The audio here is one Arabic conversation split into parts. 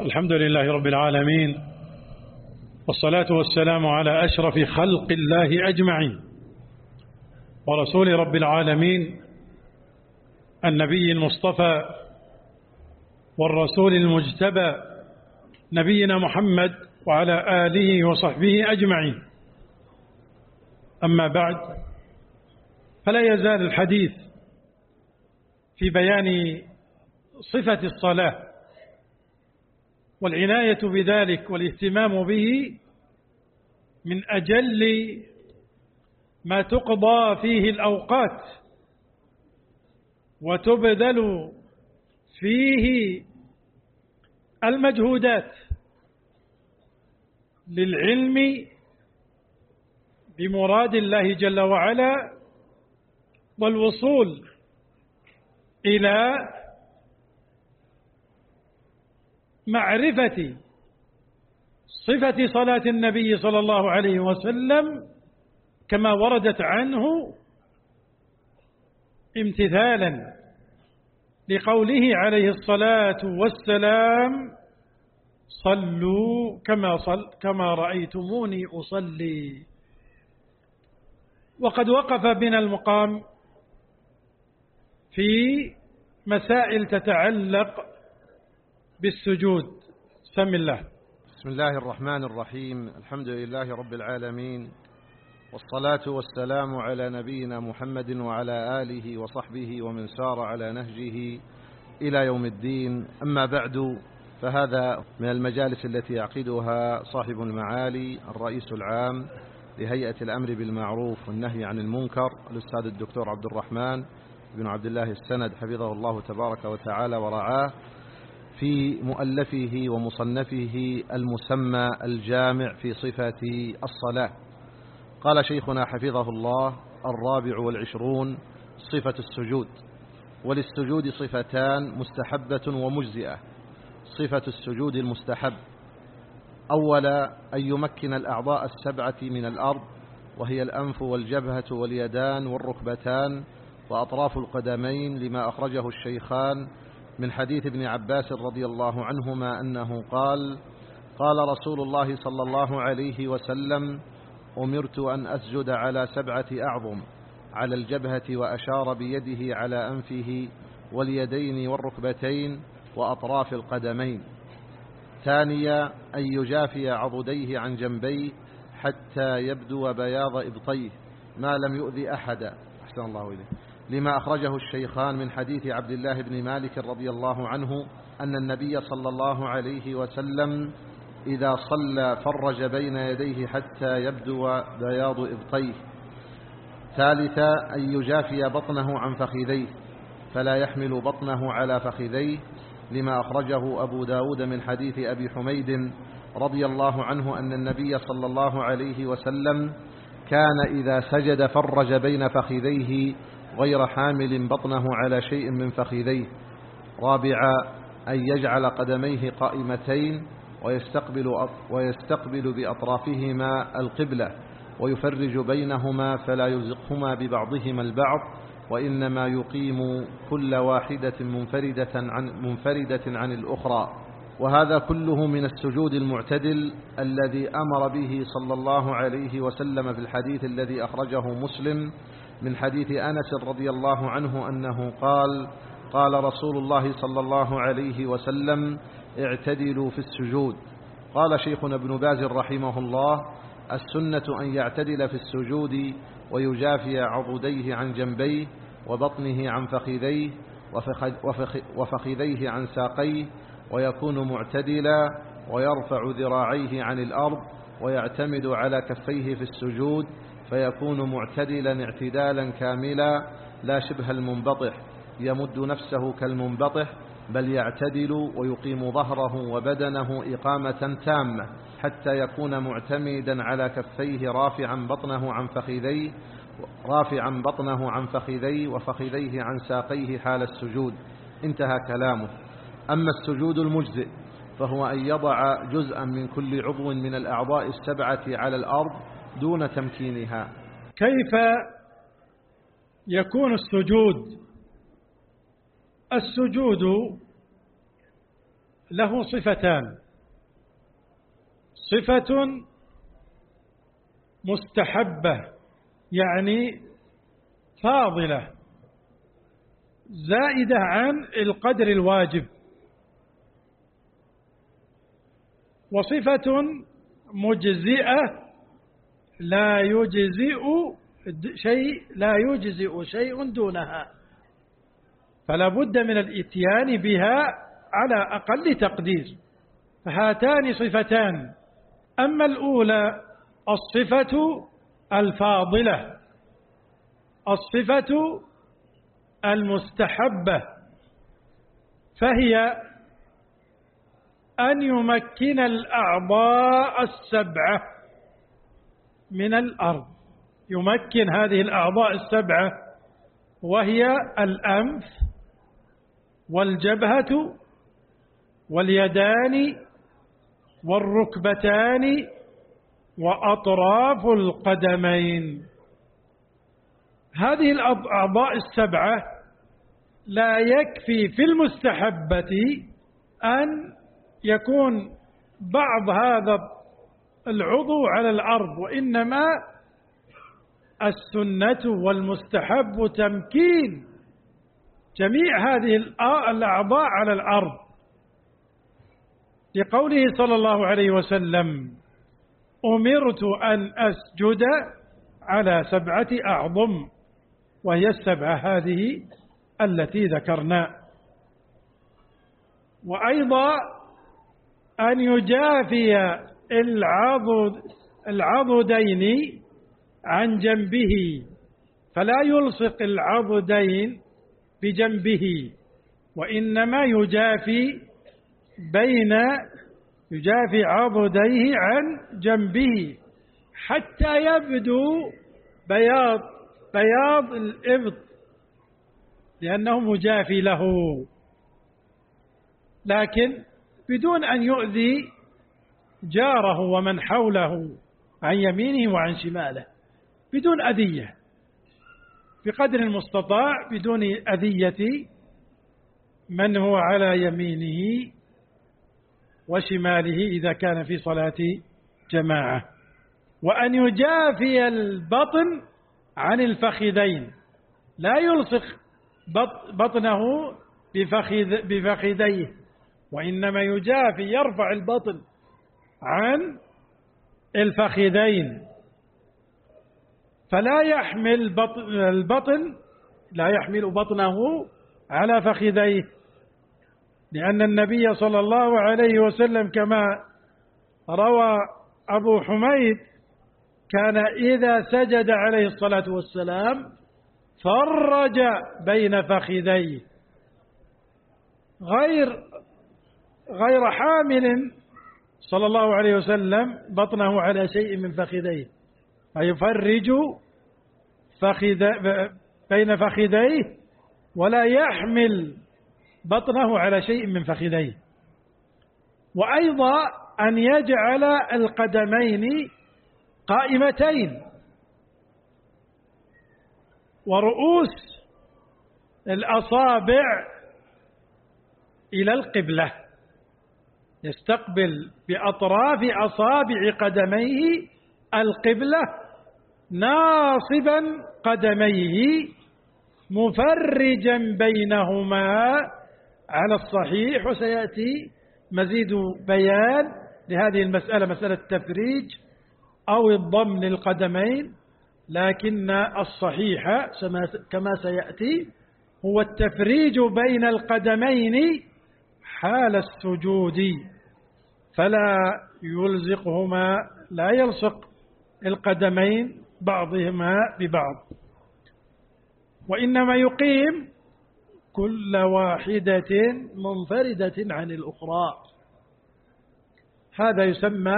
الحمد لله رب العالمين والصلاة والسلام على أشرف خلق الله أجمعين ورسول رب العالمين النبي المصطفى والرسول المجتبى نبينا محمد وعلى آله وصحبه أجمعين. أما بعد فلا يزال الحديث في بيان صفة الصلاة والعناية بذلك والاهتمام به من أجل ما تقضى فيه الأوقات وتبذل فيه المجهودات للعلم بمراد الله جل وعلا والوصول إلى معرفة صفة صلاة النبي صلى الله عليه وسلم كما وردت عنه امتثالا لقوله عليه الصلاة والسلام صلوا كما, صل كما رأيتموني أصلي. وقد وقف بنا المقام في مسائل تتعلق بالسجود. سم الله. بسم الله الرحمن الرحيم. الحمد لله رب العالمين. والصلاة والسلام على نبينا محمد وعلى آله وصحبه ومن سار على نهجه إلى يوم الدين. أما بعد فهذا من المجالس التي يعقدها صاحب المعالي الرئيس العام لهيئة الأمر بالمعروف والنهي عن المنكر الأستاذ الدكتور عبد الرحمن بن عبد الله السند حفظه الله تبارك وتعالى ورعاه. في مؤلفه ومصنفه المسمى الجامع في صفة الصلاة. قال شيخنا حفظه الله الرابع والعشرون صفة السجود. وللسجود صفتان مستحبة ومجزئة. صفة السجود المستحب. أولا أن يمكن الأعضاء السبعة من الأرض وهي الأنف والجبهة واليدان والركبتان وأطراف القدمين لما أخرجه الشيخان من حديث ابن عباس رضي الله عنهما أنه قال قال رسول الله صلى الله عليه وسلم أمرت أن أسجد على سبعة أعظم على الجبهة وأشار بيده على أنفه واليدين والركبتين وأطراف القدمين. ثانيا أن يجافي عضديه عن جنبيه حتى يبدو بياض إبطيه ما لم يؤذي أحدا. أحسن الله إليه لما أخرجه الشيخان من حديث عبد الله بن مالك رضي الله عنه أن النبي صلى الله عليه وسلم إذا صلى فرج بين يديه حتى يبدو بياض إبطيه. ثالثا أن يجافي بطنه عن فخذيه فلا يحمل بطنه على فخذيه لما أخرجه أبو داود من حديث أبي حميد رضي الله عنه أن النبي صلى الله عليه وسلم كان إذا سجد فرج بين فخذيه غير حامل بطنه على شيء من فخذيه. رابعا أن يجعل قدميه قائمتين ويستقبل, ويستقبل بأطرافهما القبلة ويفرج بينهما فلا يزقهما ببعضهما البعض وإنما يقيم كل واحدة منفردة عن, منفردة عن الأخرى. وهذا كله من السجود المعتدل الذي أمر به صلى الله عليه وسلم في الحديث الذي أخرجه مسلم من حديث أنس رضي الله عنه أنه قال قال رسول الله صلى الله عليه وسلم اعتدلوا في السجود. قال شيخنا ابن باز رحمه الله السنة أن يعتدل في السجود ويجافي عضديه عن جنبيه وبطنه عن فخذيه وفخذيه عن ساقيه ويكون معتدلا ويرفع ذراعيه عن الأرض ويعتمد على كفيه في السجود فيكون معتدلا اعتدالا كاملا لا شبه المنبطح. يمد نفسه كالمنبطح بل يعتدل ويقيم ظهره وبدنه إقامة تامة حتى يكون معتمدا على كفيه رافعا بطنه عن فخذيه رافعا بطنه عن فخذيه وفخذيه عن ساقيه حال السجود. انتهى كلامه. أما السجود المجزئ فهو أن يضع جزءا من كل عضو من الأعضاء السبعة على الأرض دون تمكينها. كيف يكون السجود؟ السجود له صفتان. صفة مستحبة يعني فاضلة زائدة عن القدر الواجب. وصفة مجزئة لا يجزئ شيء لا يجزئ شيء دونها. فلا بد من الاتيان بها على أقل تقدير. فهاتان صفتان. أما الأولى الصفة الفاضلة. الصفة المستحبة. فهي أن يمكن الأعضاء السبعة. من الأرض. يمكن هذه الأعضاء السبعة وهي الأنف والجبهة واليدان والركبتان وأطراف القدمين. هذه الأعضاء السبعة لا يكفي في المستحبة أن يكون بعض هذا العضو على الأرض وإنما السنة والمستحب تمكين جميع هذه الأعضاء على الأرض. لقوله صلى الله عليه وسلم أمرت أن أسجد على سبعة أعظم وهي السبعة هذه التي ذكرنا. وأيضا أن يجافي العضد العضدين عن جنبه. فلا يلصق العضدين بجنبه وإنما يجافي بين يجافي عضديه عن جنبه. حتى يبدو بياض بياض الإبط لأنه مجافي له. لكن بدون أن يؤذي جاره ومن حوله عن يمينه وعن شماله بدون أذية. بقدر المستطاع بدون أذية من هو على يمينه وشماله إذا كان في صلاة جماعة. وأن يجافي البطن عن الفخذين. لا يلصق بطنه بفخذ بفخذيه وإنما يجافي يرفع البطن عن الفخذين. فلا يحمل البطن لا يحمل بطنه على فخذيه لأن النبي صلى الله عليه وسلم كما روى أبو حميد كان إذا سجد عليه الصلاة والسلام فرج بين فخذيه. غير غير حامل صلى الله عليه وسلم بطنه على شيء من فخذيه. فيفرج فخذ بين فخذيه ولا يحمل بطنه على شيء من فخذيه. وأيضا أن يجعل القدمين قائمتين. ورؤوس الأصابع إلى القبلة. يستقبل بأطراف أصابع قدميه القبلة ناصبا قدميه مفرجا بينهما. على الصحيح وسيأتي مزيد بيان لهذه المسألة مسألة التفريج أو الضم للقدمين لكن الصحيح كما سيأتي هو التفريج بين القدمين حال السجود فلا يلزقهما لا يلصق القدمين بعضهما ببعض. وإنما يقيم كل واحدة منفردة عن الأخرى. هذا يسمى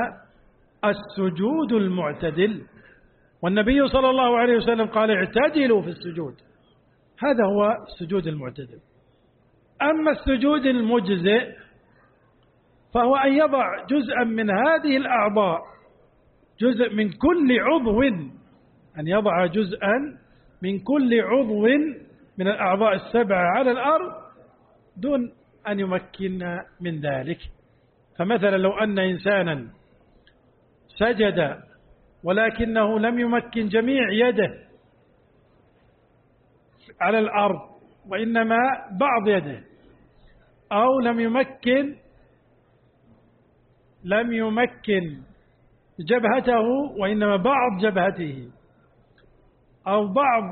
السجود المعتدل. والنبي صلى الله عليه وسلم قال اعتدلوا في السجود. هذا هو السجود المعتدل. أما السجود المجزئ فهو أن يضع جزءا من هذه الأعضاء جزء من كل عضو أن يضع جزءا من كل عضو من الأعضاء السبعة على الأرض دون أن يمكن من ذلك. فمثلا لو أن إنسانا سجد ولكنه لم يمكن جميع يده على الأرض وإنما بعض يده أو لم يمكن لم يمكن جبهته وإنما بعض جبهته أو بعض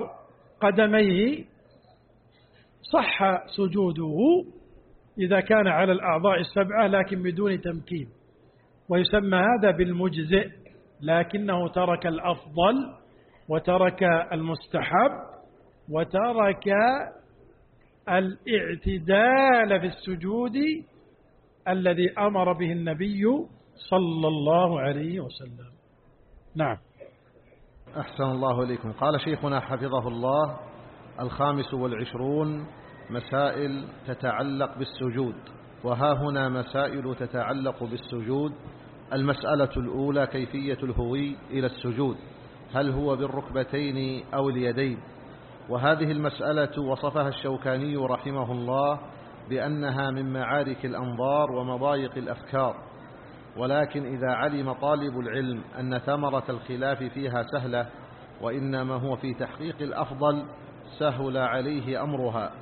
قدميه صح سجوده إذا كان على الأعضاء السبعة لكن بدون تمكين. ويسمى هذا بالمجزئ لكنه ترك الأفضل وترك المستحب وترك الاعتدال في السجود الذي أمر به النبي صلى الله عليه وسلم. نعم. أحسن الله إليكم. قال شيخنا حفظه الله الخامس والعشرون مسائل تتعلق بالسجود. وها هنا مسائل تتعلق بالسجود. المسألة الأولى كيفية الهوي إلى السجود؟ هل هو بالركبتين أو اليدين؟ وهذه المسألة وصفها الشوكاني رحمه الله بأنها من معارك الأنظار ومضايق الأفكار ولكن إذا علم طالب العلم أن ثمرة الخلاف فيها سهلة وإنما هو في تحقيق الأفضل سهل عليه أمرها.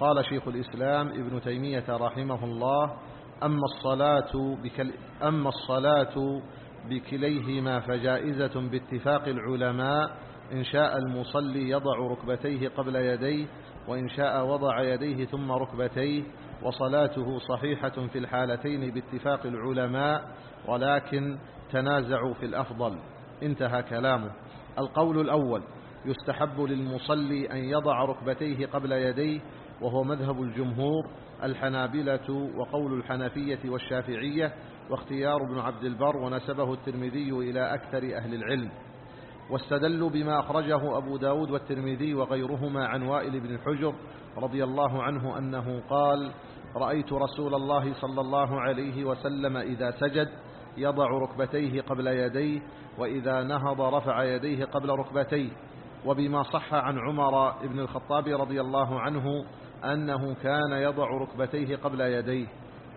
قال شيخ الإسلام ابن تيمية رحمه الله أما الصلاة, بكل أما الصلاة بكليهما فجائزة باتفاق العلماء إن شاء المصلي يضع ركبتيه قبل يديه وإن شاء وضع يديه ثم ركبتيه وصلاته صحيحة في الحالتين باتفاق العلماء ولكن تنازعوا في الأفضل. انتهى كلامه. القول الأول يستحب للمصلي أن يضع ركبتيه قبل يديه وهو مذهب الجمهور الحنابلة وقول الحنفية والشافعية واختيار ابن عبد البر ونسبه الترمذي إلى أكثر أهل العلم. واستدلوا بما أخرجه أبو داود والترمذي وغيرهما عن وائل بن حجر رضي الله عنه أنه قال رأيت رسول الله صلى الله عليه وسلم إذا سجد يضع ركبتيه قبل يديه وإذا نهض رفع يديه قبل ركبتيه. وبما صح عن عمر بن الخطاب رضي الله عنه أنه كان يضع ركبتيه قبل يديه.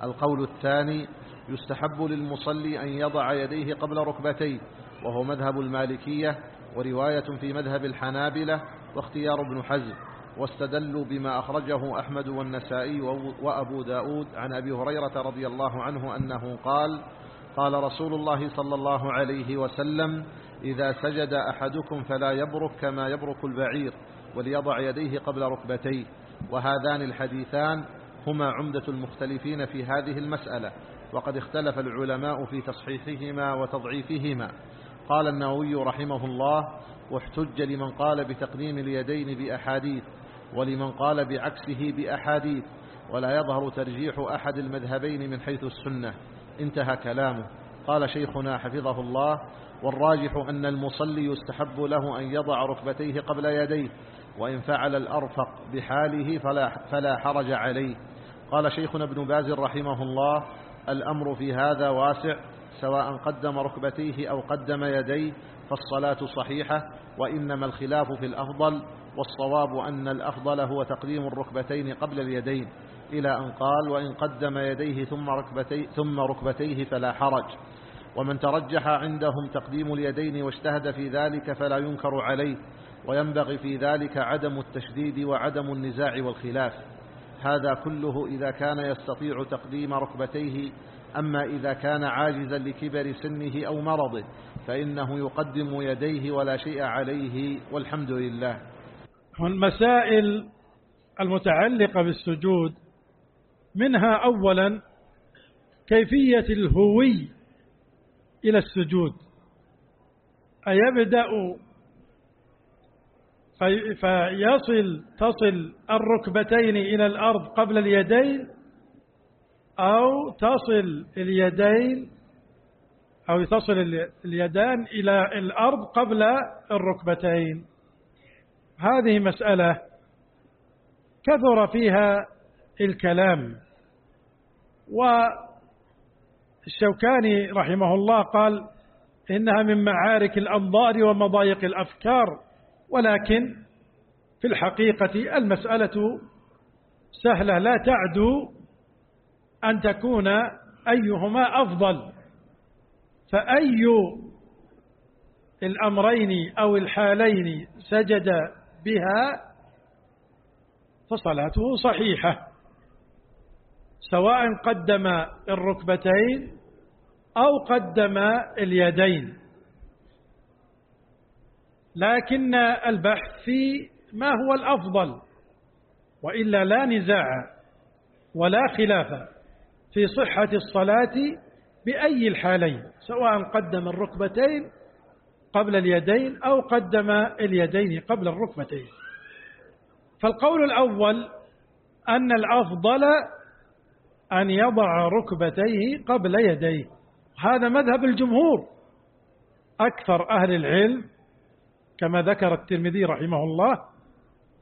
القول الثاني يستحب للمصلي أن يضع يديه قبل ركبتيه. وهو مذهب المالكية ورواية في مذهب الحنابلة واختيار ابن حزم واستدلوا بما أخرجه أحمد والنسائي وأبو داود عن أبي هريرة رضي الله عنه أنه قال قال رسول الله صلى الله عليه وسلم إذا سجد أحدكم فلا يبرك كما يبرك البعير وليضع يديه قبل ركبتيه وهذان الحديثان هما عمدة المختلفين في هذه المسألة وقد اختلف العلماء في تصحيحهما وتضعيفهما. قال النووي رحمه الله واحتج لمن قال بتقديم اليدين بأحاديث ولمن قال بعكسه بأحاديث ولا يظهر ترجيح أحد المذهبين من حيث السنة. انتهى كلامه. قال شيخنا حفظه الله والراجح أن المصلي يستحب له أن يضع ركبتيه قبل يديه وإن فعل الأرفق بحاله فلا, فلا حرج عليه. قال شيخنا ابن باز رحمه الله الأمر في هذا واسع سواء قدم ركبتيه أو قدم يديه فالصلاة صحيحة وإنما الخلاف في الأفضل والصواب أن الأفضل هو تقديم الركبتين قبل اليدين إلى أن قال وإن قدم يديه ثم ركبتيه, ثم ركبتيه فلا حرج. ومن ترجح عندهم تقديم اليدين واجتهد في ذلك فلا ينكر عليه وينبغي في ذلك عدم التشديد وعدم النزاع والخلاف. هذا كله إذا كان يستطيع تقديم ركبتيه أما إذا كان عاجزا لكبر سنه أو مرضه فإنه يقدم يديه ولا شيء عليه والحمد لله. المسائل المتعلقة بالسجود منها أولا كيفية الهوي إلى السجود. أيبدأ؟ فيصل تصل الركبتين إلى الأرض قبل اليدين أو تصل اليدين أو تصل اليدان إلى الأرض قبل الركبتين. هذه مسألة كثر فيها الكلام. والشوكاني رحمه الله قال إنها من معارك الأنظار ومضايق الأفكار ولكن في الحقيقة المسألة سهلة لا تعدو أن تكون أيهما أفضل. فأي الأمرين أو الحالين سجد بها فصلاته صحيحة. سواء قدم الركبتين أو قدم اليدين. لكن البحث في ما هو الأفضل وإلا لا نزاع ولا خلاف. في صحة الصلاة بأي الحالين سواء قدم الركبتين قبل اليدين أو قدم اليدين قبل الركبتين. فالقول الأول أن الأفضل أن يضع ركبتيه قبل يديه. هذا مذهب الجمهور. أكثر أهل العلم كما ذكر الترمذي رحمه الله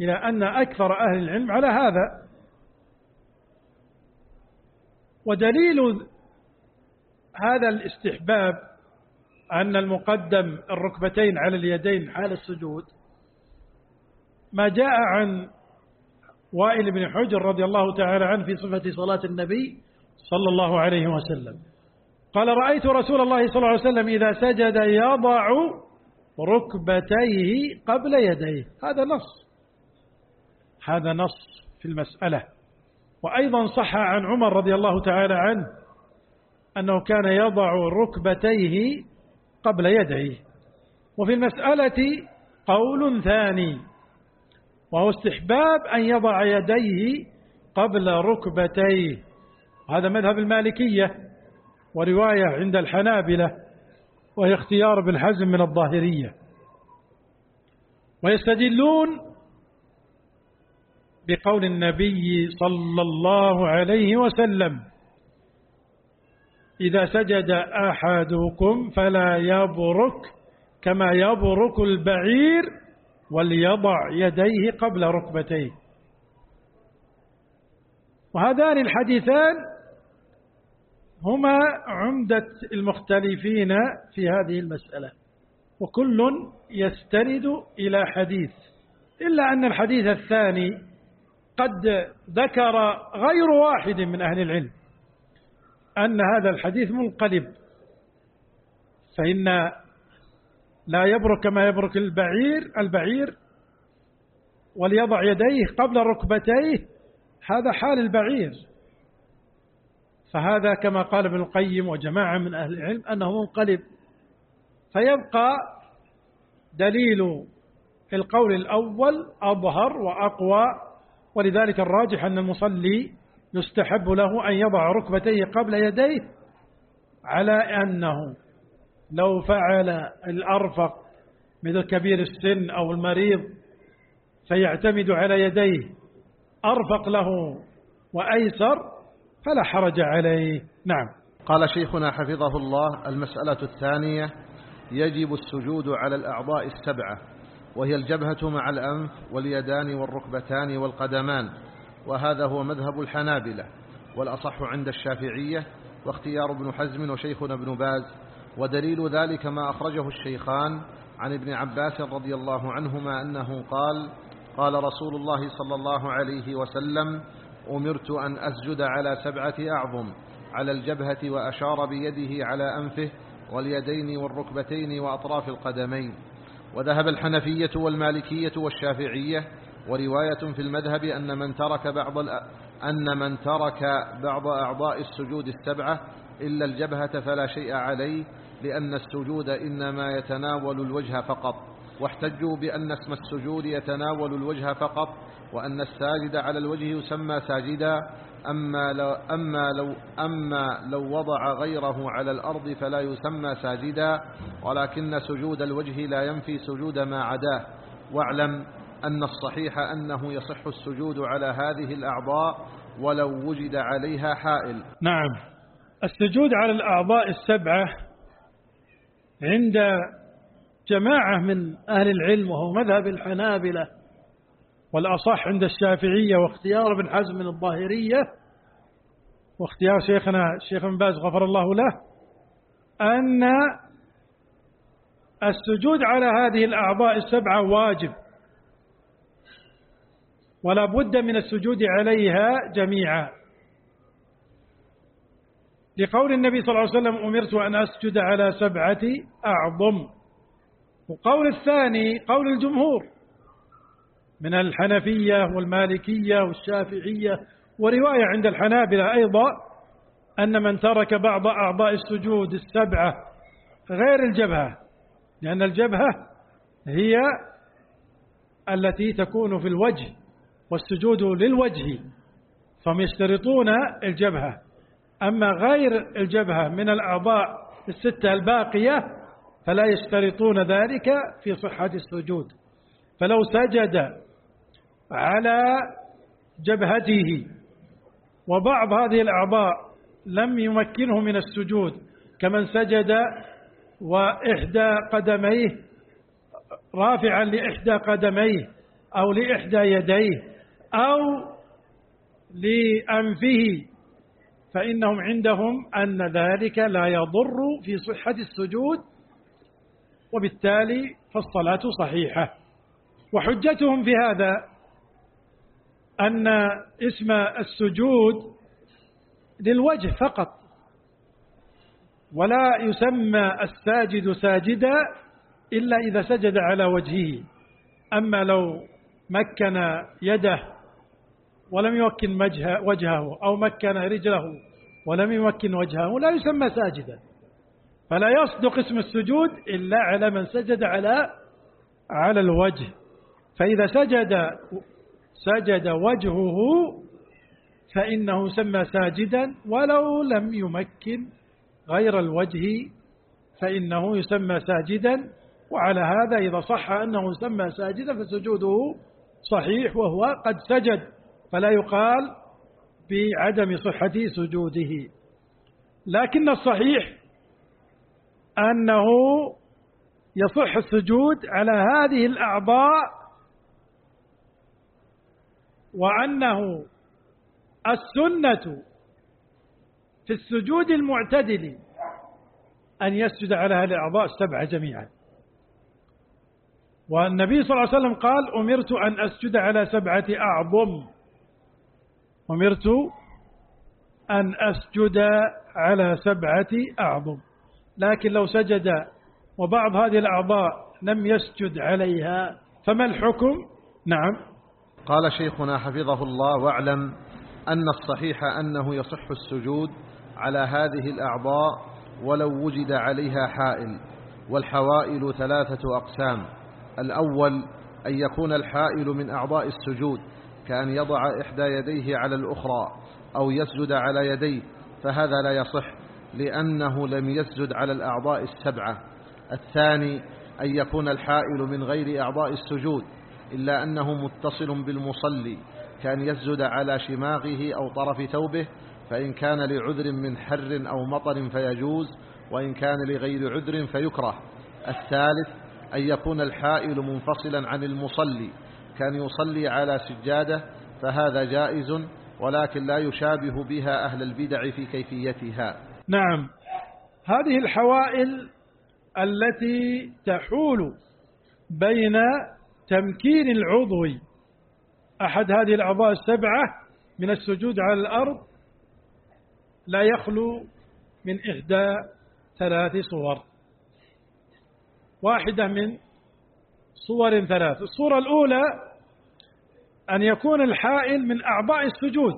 إلى أن أكثر أهل العلم على هذا. ودليل هذا الاستحباب أن المقدم الركبتين على اليدين حال السجود ما جاء عن وائل بن حجر رضي الله تعالى عنه في صفة صلاة النبي صلى الله عليه وسلم. قال رأيت رسول الله صلى الله عليه وسلم إذا سجد يضع ركبتيه قبل يديه. هذا نص. هذا نص في المسألة. وأيضا صح عن عمر رضي الله تعالى عنه أنه كان يضع ركبتيه قبل يديه. وفي المسألة قول ثاني وهو استحباب أن يضع يديه قبل ركبتيه. هذا مذهب المالكية ورواية عند الحنابلة وهي اختيار ابن حزم من الظاهرية. ويستدلون بقول النبي صلى الله عليه وسلم إذا سجد أحدكم فلا يبرك كما يبرك البعير وليضع يديه قبل ركبتيه. وهذان الحديثان هما عمدة المختلفين في هذه المسألة وكل يستند إلى حديث إلا أن الحديث الثاني قد ذكر غير واحد من أهل العلم أن هذا الحديث منقلب فإن لا يبرك كما يبرك البعير البعير وليضع يديه قبل ركبتيه هذا حال البعير. فهذا كما قال ابن القيم وجماعة من أهل العلم أنه منقلب. فيبقى دليل القول الأول أظهر وأقوى ولذلك الراجح أن المصلي يستحب له أن يضع ركبتيه قبل يديه على أنه لو فعل الأرفق مثل كبير السن أو المريض فيعتمد على يديه أرفق له وأيسر فلا حرج عليه. نعم. قال شيخنا حفظه الله المسألة الثانية يجب السجود على الأعضاء السبعة. وهي الجبهة مع الأنف واليدان والركبتان والقدمان وهذا هو مذهب الحنابلة والأصح عند الشافعية واختيار ابن حزم وشيخنا ابن باز ودليل ذلك ما أخرجه الشيخان عن ابن عباس رضي الله عنهما أنه قال قال رسول الله صلى الله عليه وسلم أمرت أن أسجد على سبعة أعظم على الجبهة وأشار بيده على أنفه واليدين والركبتين وأطراف القدمين. وذهب الحنفية والمالكية والشافعية ورواية في المذهب أن من ترك بعض أن من ترك بعض أعضاء السجود السبعة إلا الجبهة فلا شيء عليه لأن السجود إنما يتناول الوجه فقط. واحتجوا بأن اسم السجود يتناول الوجه فقط وأن الساجد على الوجه يسمى ساجدا أما لو, أما لو, أما لو وضع غيره على الأرض فلا يسمى ساجدا ولكن سجود الوجه لا ينفي سجود ما عداه. واعلم أن الصحيح أنه يصح السجود على هذه الأعضاء ولو وجد عليها حائل. نعم. السجود على الأعضاء السبعة عند جماعة من أهل العلم وهو مذهب الحنابلة والأصح عند الشافعية واختيار ابن حزم من الظاهرية واختيار شيخنا الشيخ بن باز غفر الله له أن السجود على هذه الأعضاء السبعة واجب. ولا بد من السجود عليها جميعا. لقول النبي صلى الله عليه وسلم أمرت أن أسجد على سبعة أعظم. وقول الثاني قول الجمهور من الحنفية والمالكية والشافعية ورواية عند الحنابلة أيضا أن من ترك بعض أعضاء السجود السبعة غير الجبهة لأن الجبهة هي التي تكون في الوجه والسجود للوجه فهم يشترطون الجبهة. أما غير الجبهة من الأعضاء الستة الباقية فلا يشترطون ذلك في صحة السجود. فلو سجد على جبهته. وبعض هذه الأعضاء لم يمكنه من السجود كمن سجد وإحدى قدميه رافعا لإحدى قدميه أو لإحدى يديه أو لأنفه. فإنهم عندهم أن ذلك لا يضر في صحة السجود وبالتالي فالصلاة صحيحة. وحجتهم في هذا أن اسم السجود للوجه فقط ولا يسمى الساجد ساجدا إلا إذا سجد على وجهه. أما لو مكن يده ولم يمكن وجهه أو مكن رجله ولم يمكن وجهه لا يسمى ساجدا. فلا يصدق اسم السجود إلا على من سجد على على الوجه. فإذا سجد سجد وجهه فإنه سمى ساجدا ولو لم يمكن غير الوجه فإنه يسمى ساجدا وعلى هذا إذا صح أنه سمى ساجدا فسجوده صحيح وهو قد سجد فلا يقال بعدم صحة سجوده لكن الصحيح أنه يصح السجود على هذه الأعضاء وأنه السنة في السجود المعتدل أن يسجد على هذه الأعضاء السبعة جميعا. والنبي صلى الله عليه وسلم قال أمرت أن أسجد على سبعة أعظم. أمرت أن أسجد على سبعة أعظم. لكن لو سجد وبعض هذه الأعضاء لم يسجد عليها فما الحكم؟ نعم. قال شيخنا حفظه الله واعلم أن الصحيح أنه يصح السجود على هذه الأعضاء ولو وجد عليها حائل والحوائل ثلاثة أقسام. الأول أن يكون الحائل من أعضاء السجود كأن يضع إحدى يديه على الأخرى أو يسجد على يديه فهذا لا يصح لأنه لم يسجد على الأعضاء السبعة. الثاني أن يكون الحائل من غير أعضاء السجود إلا أنه متصل بالمصلي كان يسجد على شماغه أو طرف ثوبه فإن كان لعذر من حر أو مطر فيجوز وإن كان لغير عذر فيكره. الثالث أن يكون الحائل منفصلا عن المصلي كان يصلي على سجادة فهذا جائز ولكن لا يشابه بها أهل البدع في كيفيتها. نعم. هذه الحوائل التي تحول بين تمكين العضو. أحد هذه الأعضاء السبعة من السجود على الأرض لا يخلو من إحدى ثلاث صور. واحدة من صور ثلاث. الصورة الأولى أن يكون الحائل من أعضاء السجود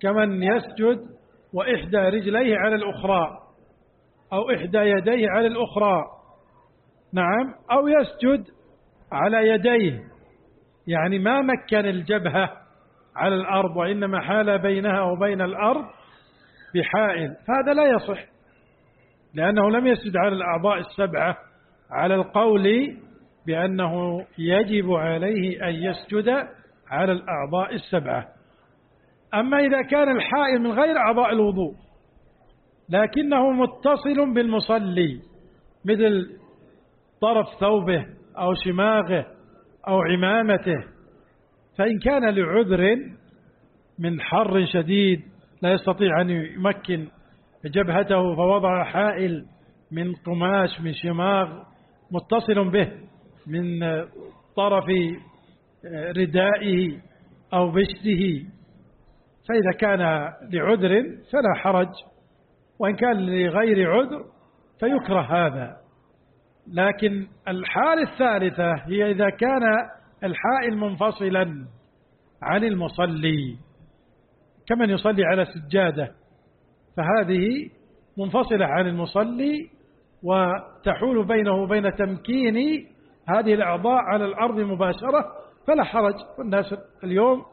كمن يسجد وإحدى رجليه على الأخرى أو إحدى يديه على الأخرى. نعم. أو يسجد على يديه. يعني ما مكن الجبهة على الأرض وإنما حال بينها وبين الأرض بحائل. فهذا لا يصح لأنه لم يسجد على الأعضاء السبعة على القول بأنه يجب عليه أن يسجد على الأعضاء السبعة. أما إذا كان الحائل من غير أعضاء الوضوء لكنه متصل بالمصلي مثل طرف ثوبه أو شماغه أو عمامته فإن كان لعذر من حر شديد لا يستطيع أن يمكن جبهته فوضع حائل من قماش من شماغ متصل به من طرف ردائه أو بشته فإذا كان لعذر فلا حرج وإن كان لغير عذر فيكره هذا. لكن الحالة الثالثة هي إذا كان الحائل منفصلا عن المصلي كمن يصلي على سجادة فهذه منفصلة عن المصلي وتحول بينه وبين تمكين هذه الأعضاء على الأرض مباشرة فلا حرج. الناس اليوم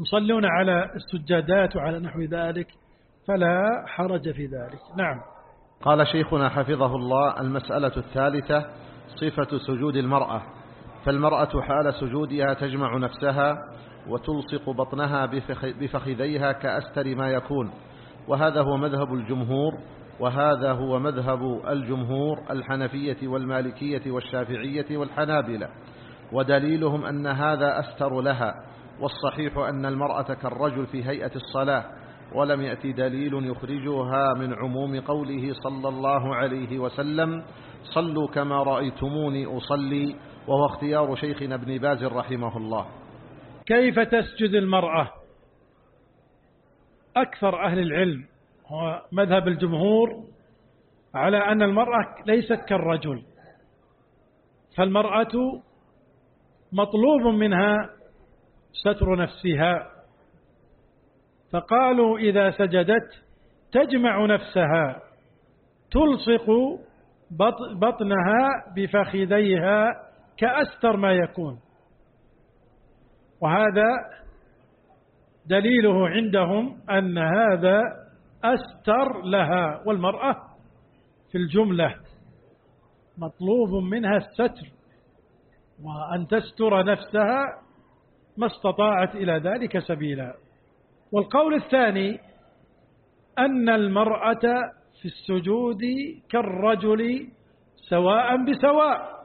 يصلون على السجادات وعلى نحو ذلك فلا حرج في ذلك. نعم. قال شيخنا حفظه الله المسألة الثالثة صفة سجود المرأة. فالمرأة حال سجودها تجمع نفسها وتلصق بطنها بفخذيها كأستر ما يكون. وهذا هو مذهب الجمهور وهذا هو مذهب الجمهور الحنفية والمالكية والشافعية والحنابلة. ودليلهم أن هذا أستر لها والصحيح أن المرأة كالرجل في هيئة الصلاة. ولم يأتي دليل يخرجها من عموم قوله صلى الله عليه وسلم صلوا كما رأيتموني أصلي وهو اختيار شيخنا ابن باز رحمه الله. كيف تسجد المرأة؟ أكثر أهل العلم هو مذهب الجمهور على أن المرأة ليست كالرجل فالمرأة مطلوب منها ستر نفسها فقالوا إذا سجدت تجمع نفسها تلصق بطنها بفخذيها كأستر ما يكون. وهذا دليله عندهم أن هذا أستر لها والمرأة في الجملة مطلوب منها الستر وأن تستر نفسها ما استطاعت إلى ذلك سبيلا. والقول الثاني أن المرأة في السجود كالرجل سواء بسواء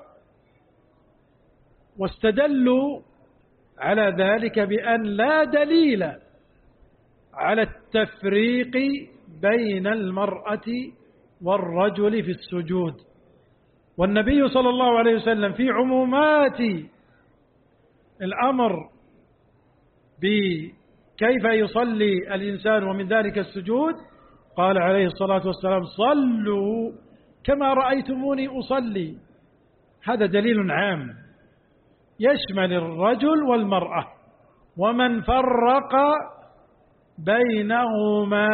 واستدلوا على ذلك بأن لا دليل على التفريق بين المرأة والرجل في السجود. والنبي صلى الله عليه وسلم في عمومات الأمر بكيف يصلي الإنسان ومن ذلك السجود؟ قال عليه الصلاة والسلام صلوا كما رأيتموني أصلي. هذا دليل عام. يشمل الرجل والمرأة ومن فرق بينهما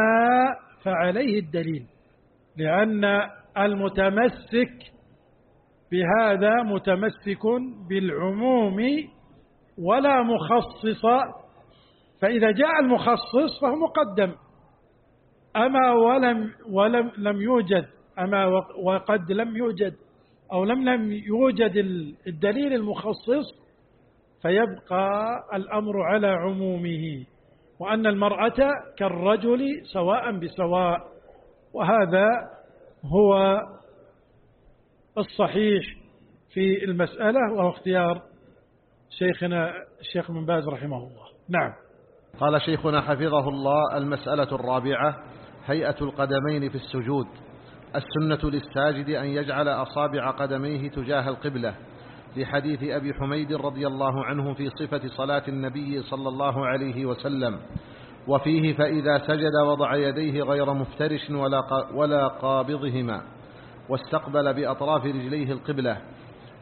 فعليه الدليل لأن المتمسك بهذا متمسك بالعموم ولا مخصص فإذا جاء المخصص فهو مقدم. أما ولم ولم لم يوجد أما وقد لم يوجد أو لم لم يوجد الدليل المخصص فيبقى الأمر على عمومه وأن المرأة كالرجل سواء بسواء وهذا هو الصحيح في المسألة وهو اختيار شيخنا الشيخ من باز رحمه الله. نعم. قال شيخنا حفظه الله المسألة الرابعة هيئة القدمين في السجود. السنة للساجد أن يجعل أصابع قدميه تجاه القبلة. لحديث أبي حميد رضي الله عنه في صفة صلاة النبي صلى الله عليه وسلم. وفيه فإذا سجد وضع يديه غير مفترش ولا, ولا قابضهما. واستقبل بأطراف رجليه القبلة.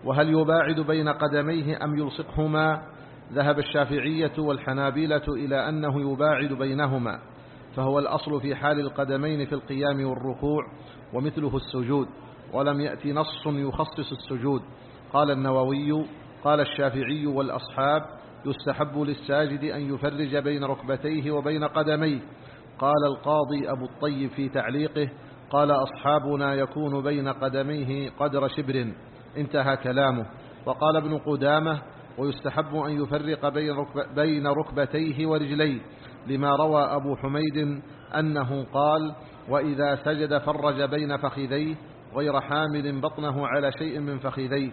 وهل يباعد بين قدميه أم يلصقهما؟ ذهب الشافعية والحنابلة إلى أنه يباعد بينهما فهو الأصل في حال القدمين في القيام والركوع ومثله السجود ولم يأتي نص يخصص السجود. قال النووي قال الشافعي والأصحاب يستحب للساجد أن يفرج بين ركبتيه وبين قدميه. قال القاضي أبو الطيب في تعليقه قال أصحابنا يكون بين قدميه قدر شبر انتهى كلامه. وقال ابن قدامة ويستحب أن يفرق بين, ركب بين ركبتيه ورجليه لما روى أبو حميد أنه قال وإذا سجد فرج بين فخذيه غير حامل بطنه على شيء من فخذيه.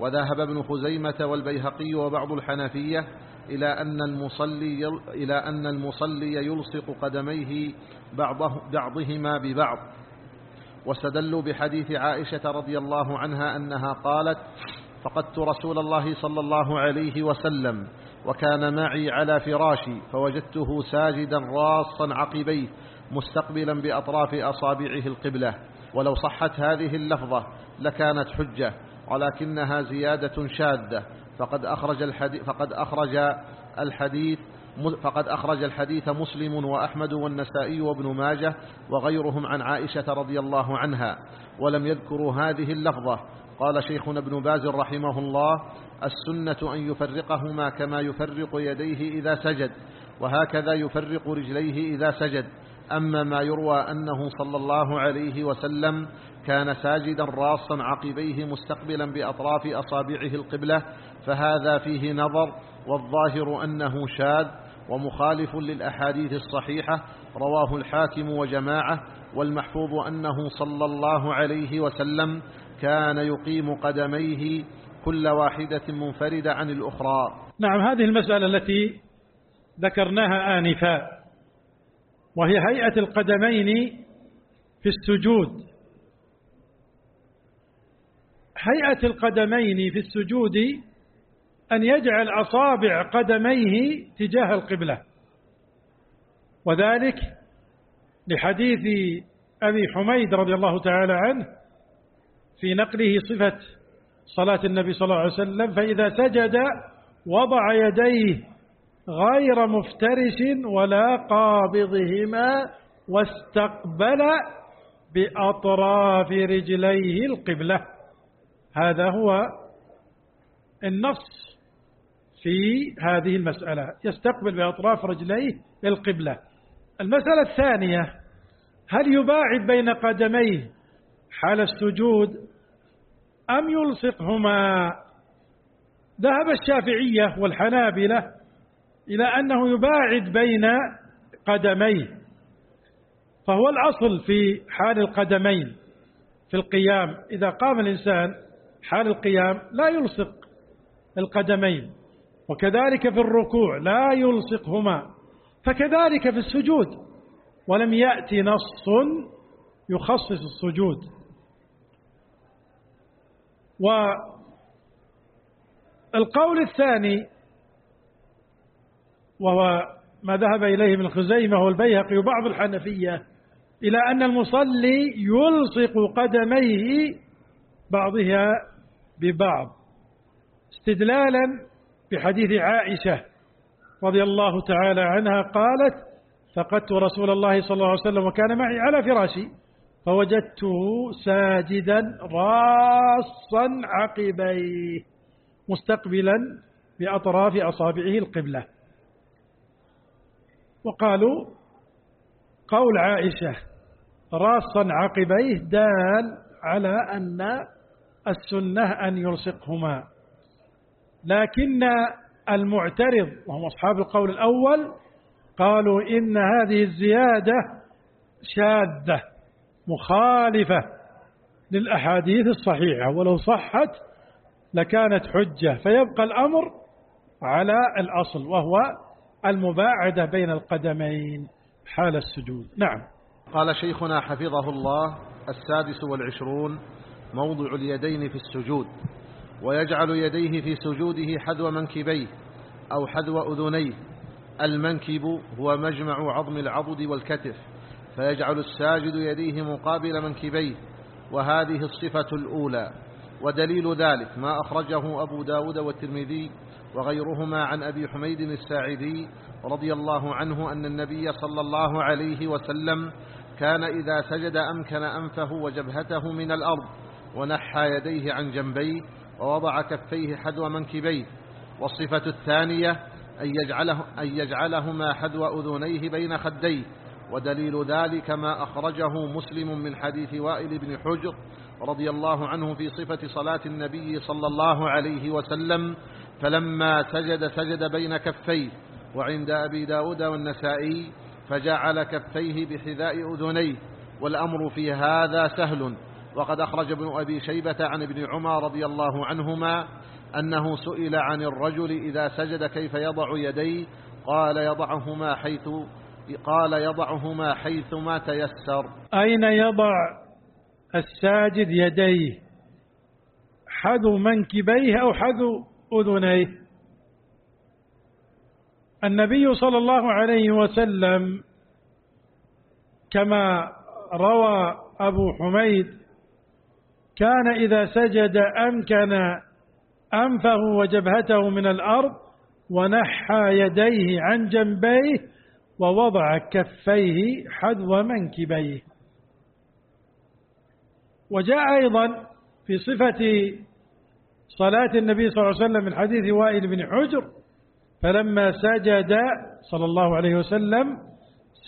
وذهب ابن خزيمة والبيهقي وبعض الحنفية إلى أن المصلي إلى أن المصلي يلصق قدميه بعضه بعضهما ببعض. واستدلوا بحديث عائشة رضي الله عنها أنها قالت فقدت رسول الله صلى الله عليه وسلم وكان معي على فراشي فوجدته ساجدا راصا عقبيه مستقبلا بأطراف أصابعه القبلة. ولو صحت هذه اللفظة لكانت حجة ولكنها زيادة شاذة فقد أخرج الحديث, فقد أخرج الحديث فقد أخرج الحديث مسلم وأحمد والنسائي وابن ماجه وغيرهم عن عائشة رضي الله عنها. ولم يذكروا هذه اللفظة قال شيخنا ابن باز رحمه الله السنة أن يفرقهما كما يفرق يديه إذا سجد وهكذا يفرق رجليه إذا سجد. أما ما يروى أنه صلى الله عليه وسلم كان ساجدا راصا عقبيه مستقبلا بأطراف أصابعه القبلة فهذا فيه نظر والظاهر أنه شاذ ومخالف للأحاديث الصحيحة رواه الحاكم وجماعة والمحفوظ أنه صلى الله عليه وسلم كان يقيم قدميه كل واحدة منفردة عن الأخرى. نعم هذه المسألة التي ذكرناها آنفا وهي هيئة القدمين في السجود. هيئة القدمين في السجود أن يجعل أصابع قدميه تجاه القبلة. وذلك لحديث أبي حميد رضي الله تعالى عنه في نقله صفة صلاة النبي صلى الله عليه وسلم فإذا سجد وضع يديه غير مفترش ولا قابضهما واستقبل بأطراف رجليه القبلة. هذا هو النص في هذه المسألة يستقبل بأطراف رجليه القبلة. المسألة الثانية هل يباعد بين قدميه حال السجود أم يلصقهما؟ ذهب الشافعية والحنابلة إلى أنه يباعد بين قدميه فهو الأصل في حال القدمين في القيام. إذا قام الإنسان حال القيام لا يلصق القدمين وكذلك في الركوع لا يلصقهما فكذلك في السجود ولم يأتي نص يخصص السجود. والقول الثاني وهو ما ذهب إليه من خزيمة والبيهقي وبعض الحنفية إلى أن المصلي يلصق قدميه بعضها ببعض استدلالا بحديث عائشة رضي الله تعالى عنها قالت فقدت رسول الله صلى الله عليه وسلم وكان معي على فراشي. فوجدته ساجدا راصا عقبيه مستقبلا بأطراف أصابعه القبلة. وقالوا قول عائشة راصا عقبيه دال على أن السنة أن يلصقهما. لكن المعترض وهم أصحاب القول الأول قالوا إن هذه الزيادة شاذة. مخالفة للأحاديث الصحيحة ولو صحت لكانت حجة. فيبقى الأمر على الأصل وهو المباعدة بين القدمين حال السجود. نعم. قال شيخنا حفظه الله السادس والعشرون موضع اليدين في السجود ويجعل يديه في سجوده حذو منكبيه أو حذو أذنيه. المنكب هو مجمع عظم العضد والكتف فيجعل الساجد يديه مقابل منكبيه وهذه الصفة الأولى. ودليل ذلك ما أخرجه أبو داود والترمذي وغيرهما عن أبي حميد الساعدي رضي الله عنه أن النبي صلى الله عليه وسلم كان إذا سجد أمكن أنفه وجبهته من الأرض ونحى يديه عن جنبيه ووضع كفيه حذو منكبيه. والصفة الثانية أن, يجعله أن يجعلهما حذو أذنيه بين خديه. ودليل ذلك ما أخرجه مسلم من حديث وائل بن حجر رضي الله عنه في صفة صلاة النبي صلى الله عليه وسلم فلما سجد سجد بين كفيه وعند أبي داود والنسائي فجعل كفيه بحذاء أذنيه والأمر في هذا سهل. وقد أخرج ابن أبي شيبة عن ابن عمر رضي الله عنهما أنه سئل عن الرجل إذا سجد كيف يضع يديه؟ قال يضعهما حيث قال يضعهما حيث ما تيسر. أين يضع الساجد يديه؟ حذو منكبيه أو حذو أذنيه؟ النبي صلى الله عليه وسلم كما روى أبو حميد كان إذا سجد أمكن أنفه وجبهته من الأرض ونحى يديه عن جنبيه ووضع كفيه حذو منكبيه. وجاء أيضا في صفة صلاة النبي صلى الله عليه وسلم من حديث وائل بن حجر فلما سجد صلى الله عليه وسلم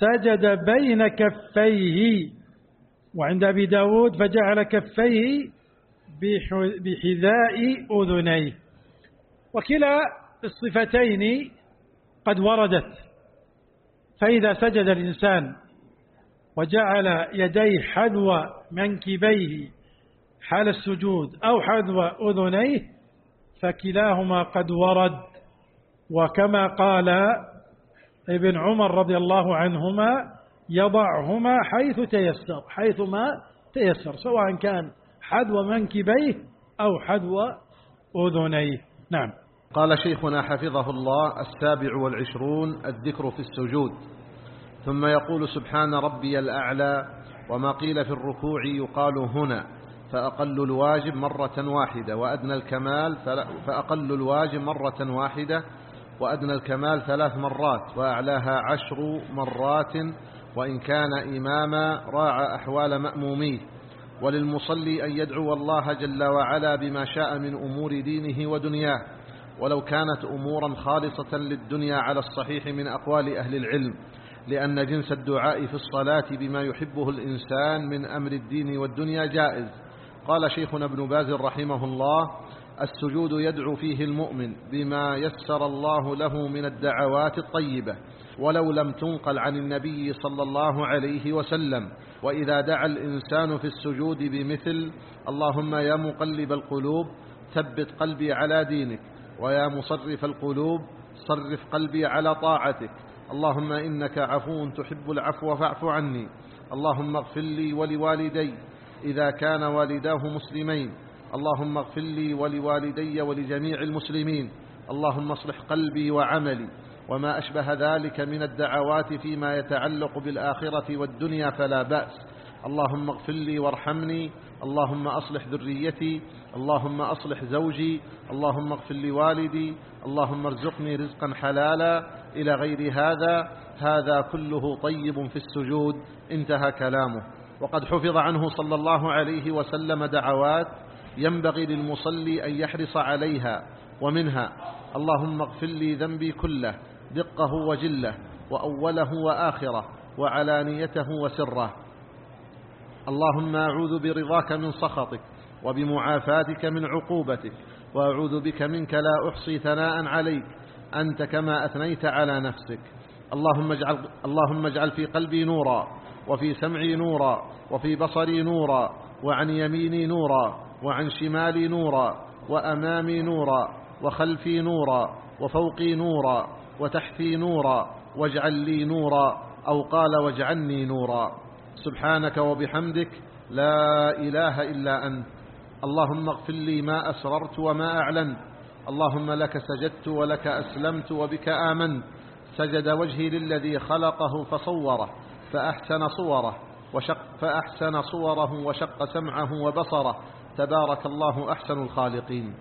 سجد بين كفيه. وعند أبي داود فجعل كفيه بحذاء أذنيه. وكلا الصفتين قد وردت. فإذا سجد الإنسان وجعل يديه حذو منكبيه حال السجود أو حذو أذنيه فكلاهما قد ورد. وكما قال ابن عمر رضي الله عنهما يضعهما حيث تيسر حيث ما تيسر سواء كان حذو منكبيه أو حذو أذنيه. نعم. قال شيخنا حفظه الله السابع والعشرون الذكر في السجود. ثم يقول سبحان ربي الأعلى وما قيل في الركوع يقال هنا فأقل الواجب مرة واحدة وأدنى الكمال فأقل الواجب مرة واحدة وأدنى الكمال ثلاث مرات وأعلاها عشر مرات وإن كان إماما راعى أحوال مأموميه. وللمصلي أن يدعو الله جل وعلا بما شاء من أمور دينه ودنياه. ولو كانت أمورا خالصة للدنيا على الصحيح من أقوال أهل العلم لأن جنس الدعاء في الصلاة بما يحبه الإنسان من أمر الدين والدنيا جائز. قال شيخنا ابن باز رحمه الله السجود يدعو فيه المؤمن بما يسر الله له من الدعوات الطيبة ولو لم تنقل عن النبي صلى الله عليه وسلم. وإذا دعا الإنسان في السجود بمثل اللهم يا مقلب القلوب ثبت قلبي على دينك. ويا مصرف القلوب صرف قلبي على طاعتك. اللهم إنك عفو تحب العفو فاعف عني. اللهم اغفر لي ولوالدي إذا كان والداه مسلمين. اللهم اغفر لي ولوالدي ولجميع المسلمين. اللهم اصلح قلبي وعملي. وما أشبه ذلك من الدعوات فيما يتعلق بالآخرة والدنيا فلا بأس. اللهم اغفر لي وارحمني. اللهم أصلح ذريتي. اللهم أصلح زوجي اللهم اغفر لوالدي اللهم ارزقني رزقا حلالا. إلى غير هذا هذا كله طيب في السجود. انتهى كلامه. وقد حفظ عنه صلى الله عليه وسلم دعوات ينبغي للمصلي أن يحرص عليها ومنها اللهم اغفر لي ذنبي كله دقه وجله وأوله وآخره وعلانيته وسره. اللهم أعوذ برضاك من سخطك. وبمعافاتك من عقوبتك وأعوذ بك منك لا أحصي ثناء عليك أنت كما أثنيت على نفسك. اللهم اجعل, اللهم اجعل في قلبي نورا وفي سمعي نورا وفي بصري نورا وعن يميني نورا وعن شمالي نورا وأمامي نورا وخلفي نورا وفوقي نورا وتحتي نورا واجعل لي نورا أو قال واجعلني نورا. سبحانك وبحمدك لا إله إلا أنت. اللهم اغفر لي ما أسررت وما أعلنت. اللهم لك سجدت ولك أسلمت وبك آمنت. سجد وجهي للذي خلقه فصوره فأحسن صوره وشق فأحسن صوره وشق سمعه وبصره. تبارك الله أحسن الخالقين.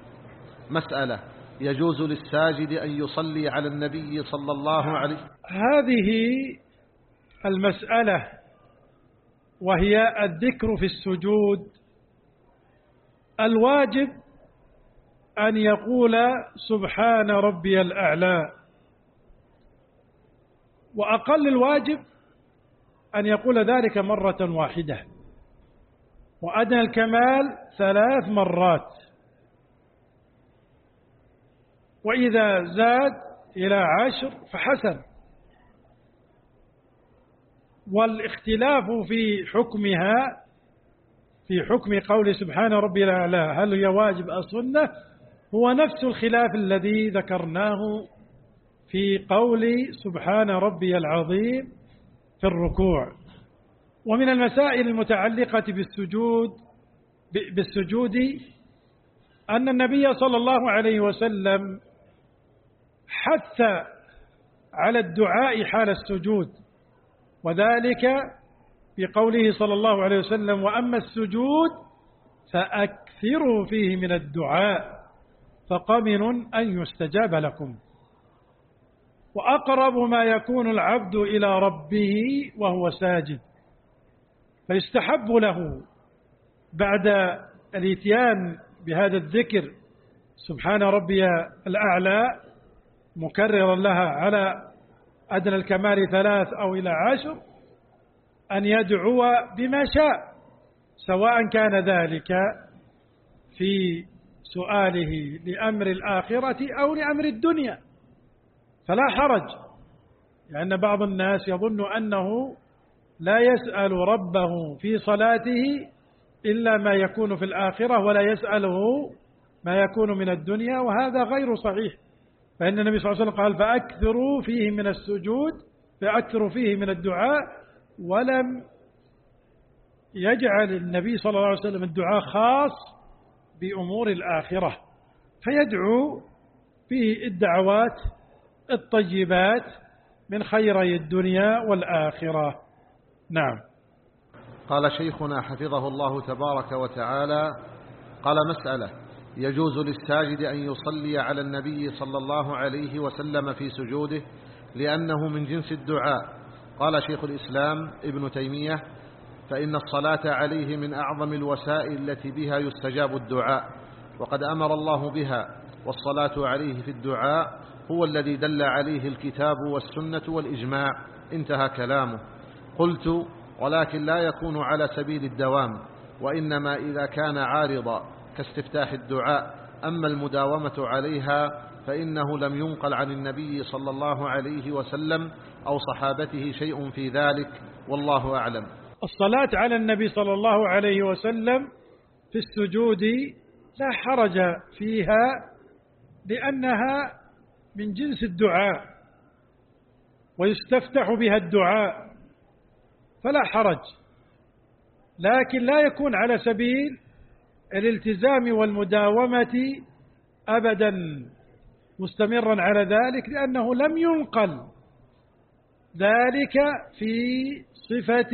مسألة يجوز للساجد أن يصلي على النبي صلى الله عليه هذه المسألة وهي الذكر في السجود الواجب أن يقول سبحان ربي الأعلى. وأقل الواجب أن يقول ذلك مرة واحدة. وأدنى الكمال ثلاث مرات. وإذا زاد إلى عشر فحسن. والاختلاف في حكمها في حكم قول سبحان ربي الأعلى هل هي واجب أو سنة؟ هو نفس الخلاف الذي ذكرناه في قول سبحان ربي العظيم في الركوع. ومن المسائل المتعلقة بالسجود بالسجود أن النبي صلى الله عليه وسلم حث على الدعاء حال السجود وذلك بقوله صلى الله عليه وسلم وأما السجود فأكثروا فيه من الدعاء فقمن أن يستجاب لكم. وأقرب ما يكون العبد إلى ربه وهو ساجد فيستحب له بعد الإتيان بهذا الذكر سبحان ربي الأعلى مكررا لها على أدنى الكمال ثلاث أو إلى عشر أن يدعو بما شاء سواء كان ذلك في سؤاله لأمر الآخرة أو لأمر الدنيا. فلا حرج لأن بعض الناس يظن أنه لا يسأل ربه في صلاته إلا ما يكون في الآخرة ولا يسأله ما يكون من الدنيا وهذا غير صحيح. فإن النبي صلى الله عليه وسلم قال فأكثروا فيه من السجود فأكثروا فيه من الدعاء ولم يجعل النبي صلى الله عليه وسلم الدعاء خاص بأمور الآخرة فيدعو فيه الدعوات الطيبات من خيري الدنيا والآخرة. نعم. قال شيخنا حفظه الله تبارك وتعالى قال مسألة يجوز للساجد أن يصلي على النبي صلى الله عليه وسلم في سجوده لأنه من جنس الدعاء قال شيخ الإسلام ابن تيمية فإن الصلاة عليه من أعظم الوسائل التي بها يستجاب الدعاء وقد أمر الله بها والصلاة عليه في الدعاء هو الذي دل عليه الكتاب والسنة والإجماع. انتهى كلامه. قلت ولكن لا يكون على سبيل الدوام وإنما إذا كان عارضا كاستفتاح الدعاء أما المداومة عليها فإنه لم ينقل عن النبي صلى الله عليه وسلم أو صحابته شيء في ذلك والله أعلم. الصلاة على النبي صلى الله عليه وسلم في السجود لا حرج فيها لأنها من جنس الدعاء ويستفتح بها الدعاء فلا حرج. لكن لا يكون على سبيل الالتزام والمداومة أبدا مستمرا على ذلك لأنه لم ينقل ذلك في صفة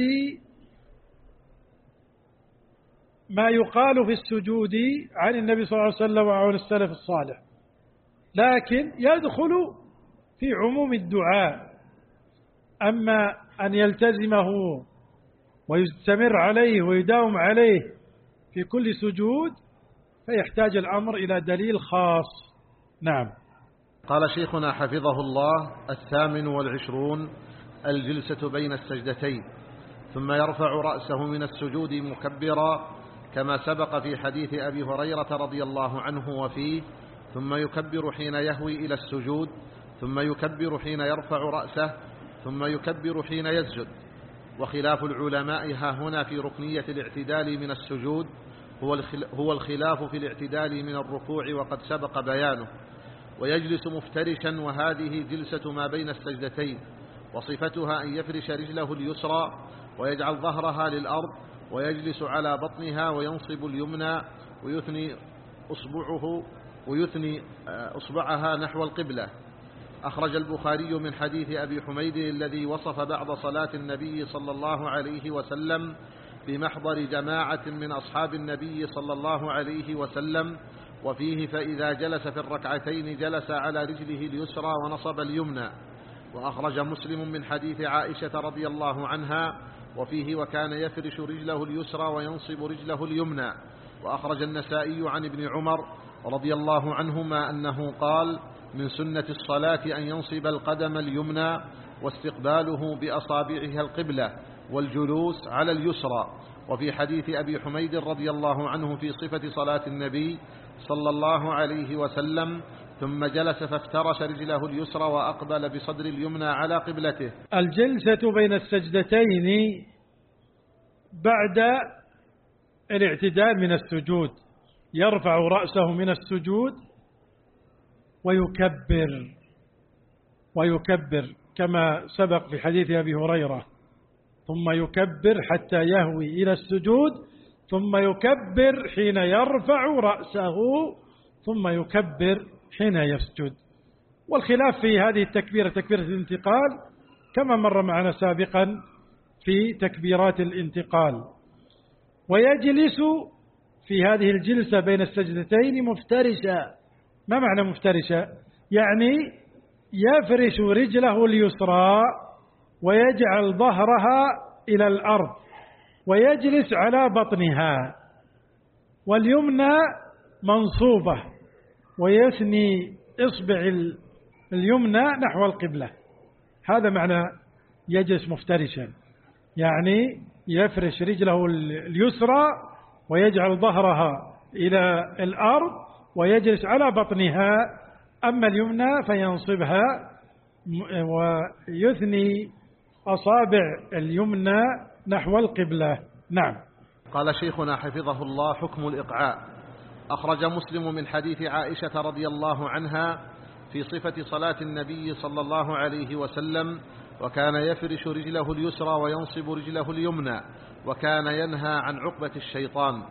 ما يقال في السجود عن النبي صلى الله عليه وسلم وعن السلف الصالح. لكن يدخل في عموم الدعاء. أما أن يلتزمه ويستمر عليه ويداوم عليه في كل سجود فيحتاج الأمر إلى دليل خاص. نعم. قال شيخنا حفظه الله الثامن والعشرون الجلسة بين السجدتين ثم يرفع رأسه من السجود مكبرا كما سبق في حديث أبي هريرة رضي الله عنه وفيه ثم يكبر حين يهوي إلى السجود ثم يكبر حين يرفع رأسه ثم يكبر حين يسجد. وخلاف العلماء ها هنا في ركنية الاعتدال من السجود هو الخلاف في الاعتدال من الركوع وقد سبق بيانه. ويجلس مفترشا وهذه جلسة ما بين السجدتين. وصفتها أن يفرش رجله اليسرى ويجعل ظهرها للأرض ويجلس على بطنها وينصب اليمنى ويثني أصبعه ويثني آه، أصبعها نحو القبلة. أخرج البخاري من حديث أبي حميد الذي وصف بعض صلاة النبي صلى الله عليه وسلم بمحضر جماعة من أصحاب النبي صلى الله عليه وسلم وفيه فإذا جلس في الركعتين جلس على رجله اليسرى ونصب اليمنى. وأخرج مسلم من حديث عائشة رضي الله عنها وفيه وكان يفرش رجله اليسرى وينصب رجله اليمنى. وأخرج النسائي عن ابن عمر رضي الله عنهما أنه قال من سنة الصلاة أن ينصب القدم اليمنى واستقباله بأصابعها القبلة والجلوس على اليسرى وفي حديث أبي حميد رضي الله عنه في صفة صلاة النبي صلى الله عليه وسلم ثم جلس فافترش رجله اليسرى وأقبل بصدر اليمنى على قبلته. الجلسة بين السجدتين بعد الاعتدال من السجود. يرفع رأسه من السجود ويكبر ويكبر كما سبق في حديث أبي هريرة. ثم يكبر حتى يهوي إلى السجود ثم يكبر حين يرفع رأسه ثم يكبر حين يسجد. والخلاف في هذه التكبيرة تكبيرة الانتقال كما مر معنا سابقا في تكبيرات الانتقال. ويجلس في هذه الجلسة بين السجدتين مفترشا. ما معنى مفترشا؟ يعني يفرش رجله اليسرى ويجعل ظهرها إلى الأرض ويجلس على بطنها. واليمنى منصوبة. ويثني إصبع اليمنى نحو القبلة. هذا معنى يجلس مفترشا. يعني يفرش رجله اليسرى ويجعل ظهرها إلى الأرض ويجلس على بطنها. أما اليمنى فينصبها ويثني أصابع اليمنى نحو القبلة. نعم. قال شيخنا حفظه الله حكم الإقعاء. أخرج مسلم من حديث عائشة رضي الله عنها في صفة صلاة النبي صلى الله عليه وسلم وكان يفرش رجله اليسرى وينصب رجله اليمنى وكان ينهى عن عقبة الشيطان.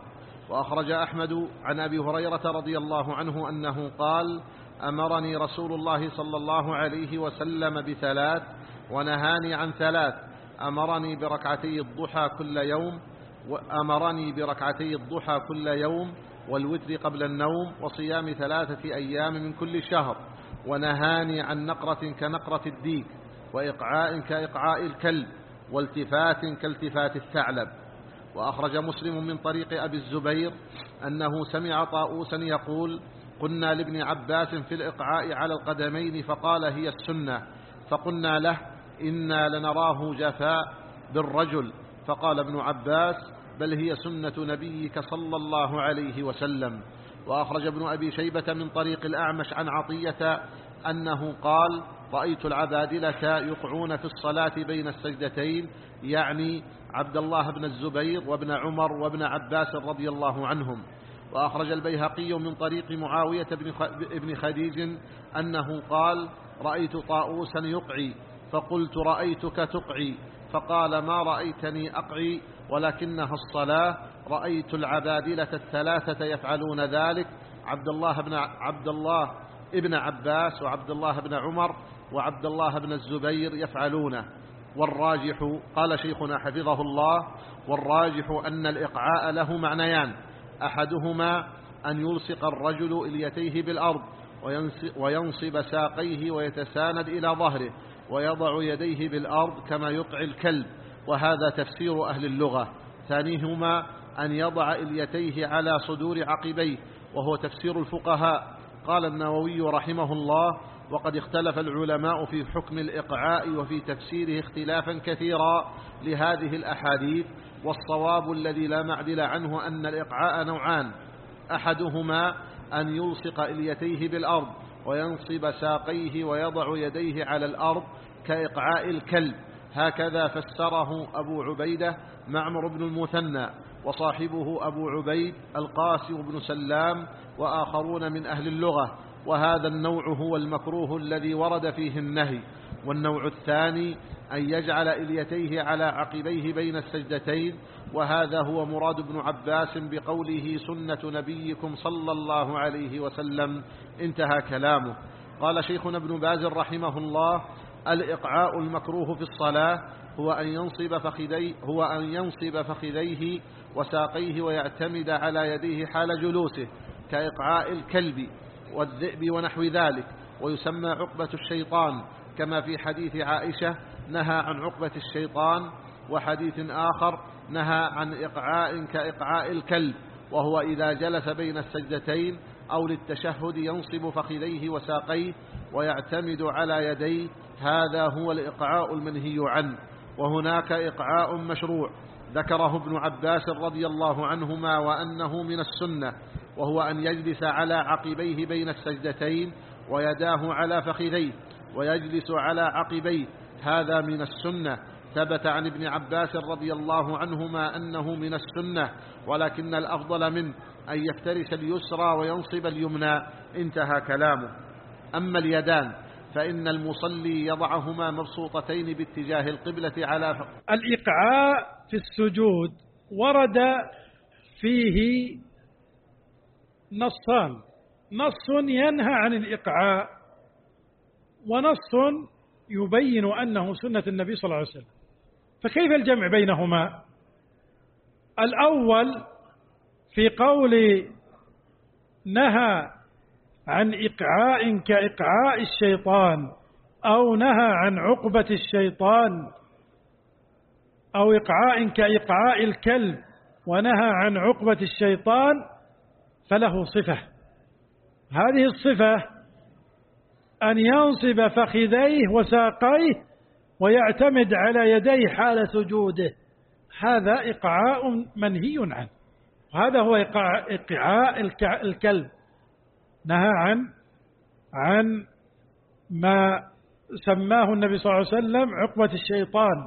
وأخرج أحمد عن أبي هريرة رضي الله عنه أنه قال أمرني رسول الله صلى الله عليه وسلم بثلاث ونهاني عن ثلاث. أمرني بركعتي الضحى كل يوم وأمرني بركعتي الضحى كل يوم والوتر قبل النوم وصيام ثلاثة أيام من كل شهر ونهاني عن نقرة كنقرة الديك وإقعاء كإقعاء الكلب والتفات كالتفات الثعلب. وأخرج مسلم من طريق أبي الزبير أنه سمع طاؤوسا يقول قلنا لابن عباس في الإقعاء على القدمين فقال هي السنة فقلنا له إنا لنراه جفاء بالرجل فقال ابن عباس بل هي سنة نبيك صلى الله عليه وسلم. وأخرج ابن أبي شيبة من طريق الأعمش عن عطية أنه قال رأيت العبادلة يقعون في الصلاة بين السجدتين يعني عبد الله بن الزبير وابن عمر وابن عباس رضي الله عنهم. وأخرج البيهقي من طريق معاوية بن خديج أنه قال رأيت طاؤوسا يقعي فقلت رأيتك تقعي. فقال ما رأيتني أقعي؟ ولكنها الصلاة. رأيت العبادلة الثلاثة يفعلون ذلك عبد الله بن عبد الله ابن عباس وعبد الله بن عمر وعبد الله بن الزبير يفعلونه. والراجح قال شيخنا حفظه الله والراجح أن الإقعاء له معنيان. أحدهما أن يلصق الرجل إليتيه بالأرض وينصب ساقيه ويتساند إلى ظهره ويضع يديه بالأرض كما يقع الكلب. وهذا تفسير أهل اللغة. ثانيهما أن يضع إليتيه على صدور عقبيه وهو تفسير الفقهاء. قال النووي رحمه الله وقد اختلف العلماء في حكم الإقعاء وفي تفسيره اختلافا كثيرا لهذه الأحاديث والصواب الذي لا معدل عنه أن الإقعاء نوعان أحدهما أن يلصق إليتيه بالأرض وينصب ساقيه ويضع يديه على الأرض كإقعاء الكلب هكذا فسره أبو عبيدة معمر بن المثنى وصاحبه أبو عبيد القاسم بن سلام وآخرون من أهل اللغة وهذا النوع هو المكروه الذي ورد فيه النهي والنوع الثاني أن يجعل إليتيه على عقبيه بين السجدتين وهذا هو مراد ابن عباس بقوله سنة نبيكم صلى الله عليه وسلم انتهى كلامه. قال شيخنا ابن باز رحمه الله الإقعاء المكروه في الصلاة هو أن ينصب فخذيه هو أن ينصب فخذيه وساقيه ويعتمد على يديه حال جلوسه كإقعاء الكلب والذئب ونحو ذلك. ويسمى عقبة الشيطان كما في حديث عائشة نهى عن عقبة الشيطان وحديث آخر نهى عن إقعاء كإقعاء الكلب وهو إذا جلس بين السجدتين أو للتشهد ينصب فخذيه وساقيه ويعتمد على يديه هذا هو الإقعاء المنهي عنه وهناك إقعاء مشروع. ذكره ابن عباس رضي الله عنهما وأنه من السنة وهو أن يجلس على عقبيه بين السجدتين ويداه على فخذيه ويجلس على عقبيه. هذا من السنة. ثبت عن ابن عباس رضي الله عنهما أنه من السنة ولكن الأفضل منه أن يفترس اليسرى وينصب اليمنى. انتهى كلامه. أما اليدان فإن المصلي يضعهما مبسوطتين باتجاه القبلة على الإقعاء في السجود ورد فيه نصان. نص ينهى عن الإقعاء ونص يبين أنه سنة النبي صلى الله عليه وسلم. فكيف الجمع بينهما؟ الأول في قول نهى عن إقعاء كإقعاء الشيطان أو نهى عن عقبة الشيطان أو إقعاء كإقعاء الكلب ونهى عن عقبة الشيطان فله صفة. هذه الصفة أن ينصب فخذيه وساقيه ويعتمد على يديه حال سجوده. هذا إقعاء منهي عنه. هذا هو إقعاء الكلب. نهى عن عن ما سماه النبي صلى الله عليه وسلم عقبة الشيطان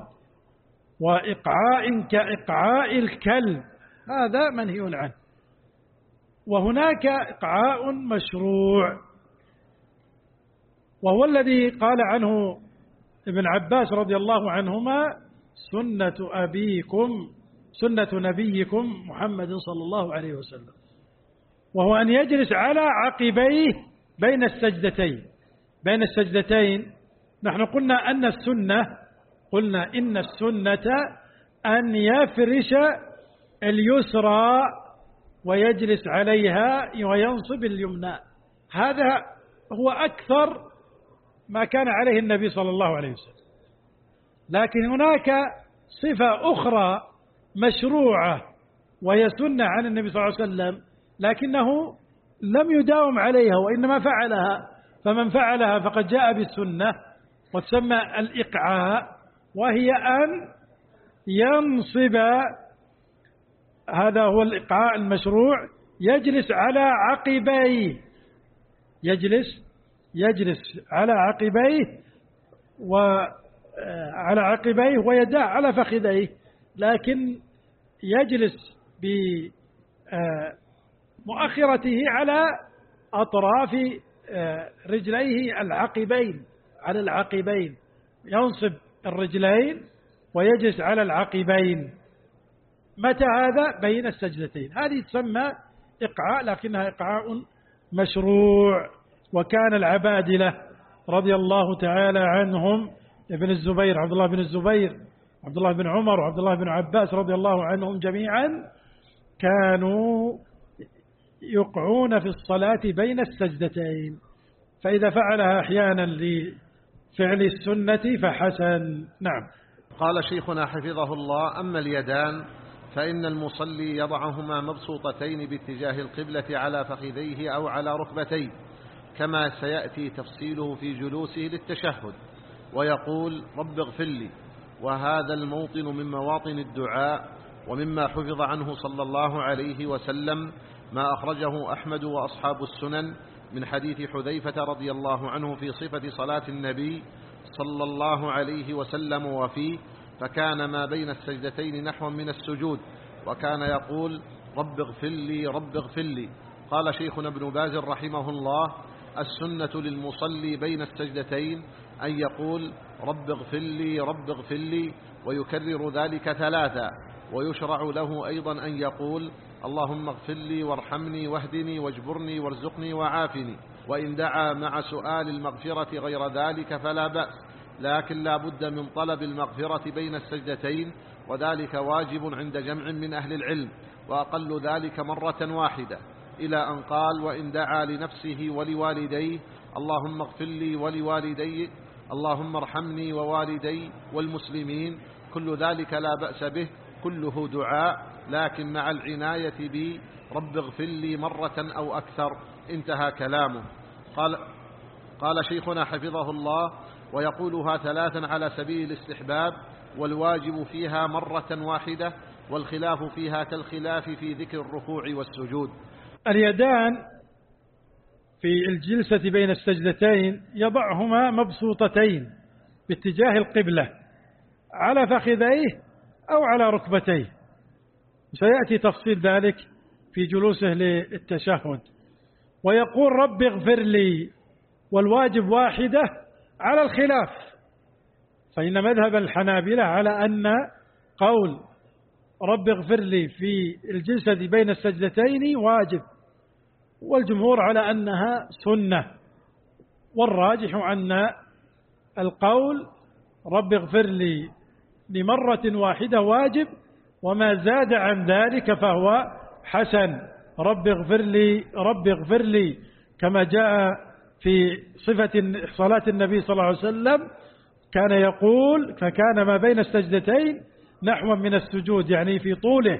وإقعاء كإقعاء الكلب. هذا منهي عنه. وهناك إقعاء مشروع. وهو الذي قال عنه ابن عباس رضي الله عنهما سنة أبيكم سنة نبيكم محمد صلى الله عليه وسلم. وهو أن يجلس على عقبيه بين السجدتين. بين السجدتين. نحن قلنا أن السنة قلنا إن السنة أن يفرش اليسرى ويجلس عليها وينصب اليمنى. هذا هو أكثر ما كان عليه النبي صلى الله عليه وسلم. لكن هناك صفة أخرى مشروعة وهي سنة عن النبي صلى الله عليه وسلم. لكنه لم يداوم عليها وإنما فعلها فمن فعلها فقد جاء بالسنة وتسمى الإقعاء وهي أن ينصب هذا هو الإقعاء المشروع يجلس على عقبيه يجلس يجلس على عقبيه وعلى عقبيه ويداه على فخذيه لكن يجلس بمؤخرته على أطراف رجليه العقبين على العقبين. ينصب الرجلين ويجلس على العقبين. متى هذا؟ بين السجدتين. هذه تسمى إقعاء لكنها إقعاء مشروع. وكان العبادلة رضي الله تعالى عنهم ابن الزبير عبد الله بن الزبير عبد الله بن عمر وعبد الله بن عباس رضي الله عنهم جميعا كانوا يقعون في الصلاة بين السجدتين. فإذا فعلها أحيانا لفعل السنة فحسن. نعم. قال شيخنا حفظه الله أما اليدان فإن المصلي يضعهما مبسوطتين باتجاه القبلة على فخذيه أو على ركبتيه كما سيأتي تفصيله في جلوسه للتشهد ويقول رب اغفر لي وهذا الموطن من مواطن الدعاء ومما حفظ عنه صلى الله عليه وسلم ما أخرجه أحمد وأصحاب السنن من حديث حذيفة رضي الله عنه في صفة صلاة النبي صلى الله عليه وسلم وفيه فكان ما بين السجدتين نحو من السجود وكان يقول رب اغفر لي رب اغفر لي. قال شيخنا ابن باز رحمه الله السنة للمصلي بين السجدتين أن يقول رب اغفر لي رب اغفر لي. ويكرر ذلك ثلاثا ويشرع له أيضا أن يقول اللهم اغفر لي وارحمني واهدني واجبرني وارزقني وعافني. وإن دعا مع سؤال المغفرة غير ذلك فلا بأس لكن لا بد من طلب المغفرة بين السجدتين وذلك واجب عند جمع من أهل العلم وأقل ذلك مرة واحدة. إلى أن قال وإن دعا لنفسه ولوالديه اللهم اغفر لي ولوالدي اللهم ارحمني ووالدي والمسلمين كل ذلك لا بأس به كله دعاء. لكن مع العناية بي رب اغفر لي مرة أو أكثر. انتهى كلامه. قال قال شيخنا حفظه الله ويقولها ثلاثا على سبيل الاستحباب والواجب فيها مرة واحدة والخلاف فيها كالخلاف في ذكر الركوع والسجود. اليدان في الجلسة بين السجدتين يضعهما مبسوطتين باتجاه القبلة على فخذيه أو على ركبتيه. سيأتي تفصيل ذلك في جلوسه للتشهد. ويقول رب اغفر لي والواجب واحدة على الخلاف. فإن مذهب الحنابلة على أن قول رب اغفر لي في الجلسة بين السجدتين واجب والجمهور على أنها سنة. والراجح أن القول رب اغفر لي لمرة واحدة واجب وما زاد عن ذلك فهو حسن. رب اغفر لي رب اغفر لي كما جاء في صفة صلاة النبي صلى الله عليه وسلم كان يقول فكان ما بين السجدتين نحو من السجود يعني في طوله.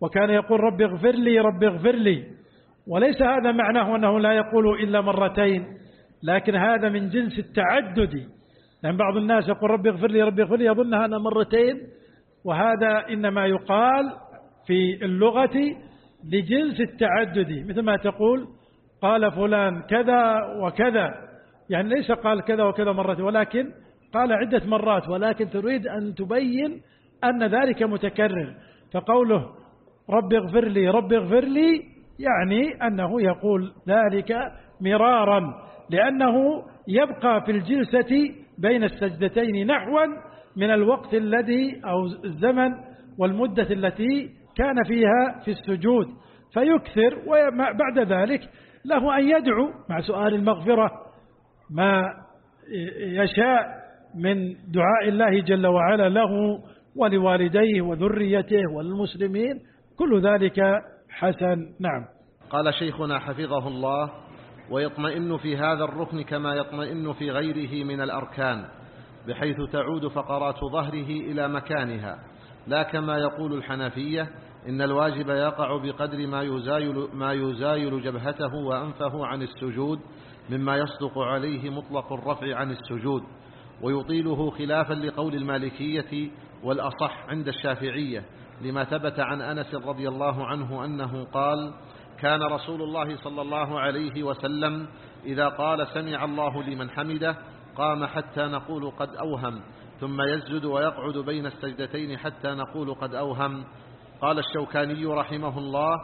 وكان يقول رب اغفر لي رب اغفر لي. وليس هذا معناه أنه لا يقول إلا مرتين لكن هذا من جنس التعدد. يعني بعض الناس يقول رب اغفر لي رب اغفر لي يظن هذا مرتين وهذا إنما يقال في اللغة لجنس التعدد. مثل ما تقول قال فلان كذا وكذا. يعني ليس قال كذا وكذا مرة ولكن قال عدة مرات ولكن تريد أن تبين أن ذلك متكرر. فقوله رب اغفر لي رب اغفر لي يعني أنه يقول ذلك مرارا لأنه يبقى في الجلسة بين السجدتين نحوا من الوقت الذي أو الزمن والمدة التي كان فيها في السجود فيكثر وبعد ذلك له أن يدعو مع سؤال المغفرة ما يشاء من دعاء الله جل وعلا له ولوالديه وذريته والمسلمين كل ذلك حسن. نعم. قال شيخنا حفظه الله ويطمئن في هذا الركن كما يطمئن في غيره من الأركان. بحيث تعود فقرات ظهره إلى مكانها. لا كما يقول الحنفية إن الواجب يقع بقدر ما يزايل, ما يزايل جبهته وأنفه عن السجود مما يصدق عليه مطلق الرفع عن السجود ويطيله خلافا لقول المالكية والأصح عند الشافعية لما ثبت عن أنس رضي الله عنه أنه قال كان رسول الله صلى الله عليه وسلم إذا قال سمع الله لمن حمده قام حتى نقول قد أوهم ثم يسجد ويقعد بين السجدتين حتى نقول قد أوهم. قال الشوكاني رحمه الله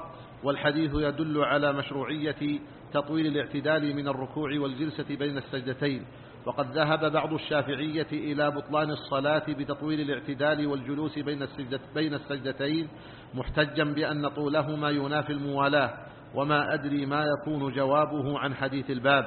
والحديث يدل على مشروعية تطويل الاعتدال من الركوع والجلسة بين السجدتين. وقد ذهب بعض الشافعية إلى بطلان الصلاة بتطويل الاعتدال والجلوس بين, السجدت بين السجدتين محتجا بأن طولهما ينافي الموالاة. وما أدري ما يكون جوابه عن حديث الباب.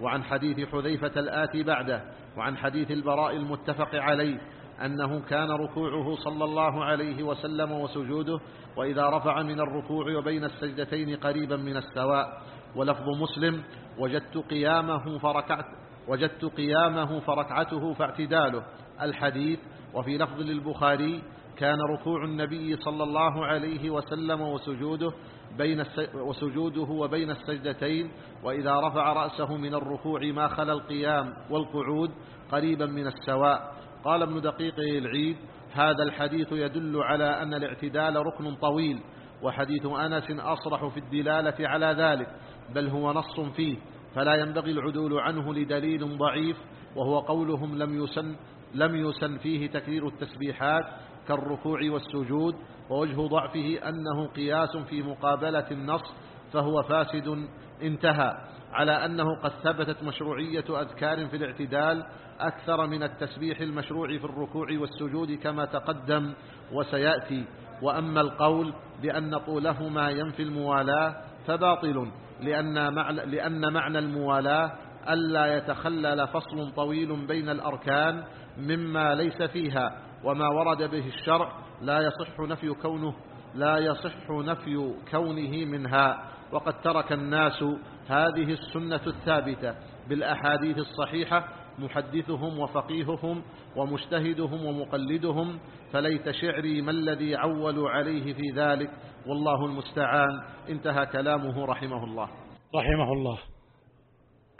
وعن حديث حذيفة الآتي بعده وعن حديث البراء المتفق عليه أنه كان ركوعه صلى الله عليه وسلم وسجوده وإذا رفع من الركوع وبين السجدتين قريبا من السواء. ولفظ مسلم وجدت قيامه فركعت وجدت قيامه فركعته فاعتداله. الحديث وفي لفظ للبخاري كان ركوع النبي صلى الله عليه وسلم وسجوده بين وسجوده وبين السجدتين وإذا رفع رأسه من الركوع ما خلا القيام والقعود قريبا من السواء. قال ابن دقيق العيد هذا الحديث يدل على أن الاعتدال ركن طويل وحديث أنس أصرح في الدلالة على ذلك بل هو نص فيه فلا ينبغي العدول عنه لدليل ضعيف وهو قولهم لم يسن, لم يسن فيه تكرير التسبيحات كالركوع والسجود ووجه ضعفه أنه قياس في مقابلة النص فهو فاسد انتهى. على أنه قد ثبتت مشروعية أذكار في الاعتدال أكثر من التسبيح المشروع في الركوع والسجود كما تقدم وسيأتي. وأما القول بأن طولهما ينفي الموالاة فباطل لأن معنى, لأن معنى الموالاة ألا يتخلل فصل طويل بين الأركان مما ليس فيها. وما ورد به الشرع لا يصح نفي كونه لا يصح نفي كونه منها. وقد ترك الناس هذه السنة الثابتة بالأحاديث الصحيحة محدثهم وفقيههم ومجتهدهم ومقلدهم. فليت شعري ما الذي عولوا عليه في ذلك؟ والله المستعان. انتهى كلامه رحمه الله. رحمه الله.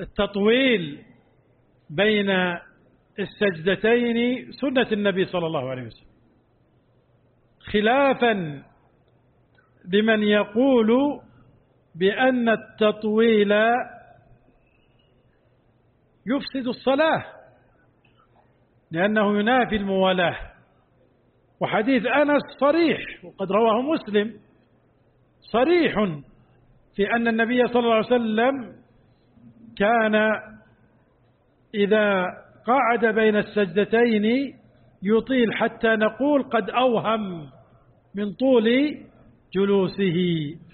التطويل بين السجدتين سنة النبي صلى الله عليه وسلم. خلافا لمن يقول بأن التطويل يفسد الصلاة لأنه ينافي الموالاة. وحديث أنس صريح وقد رواه مسلم صريح في أن النبي صلى الله عليه وسلم كان إذا قعد بين السجدتين يطيل حتى نقول قد أوهم من طول جلوسه.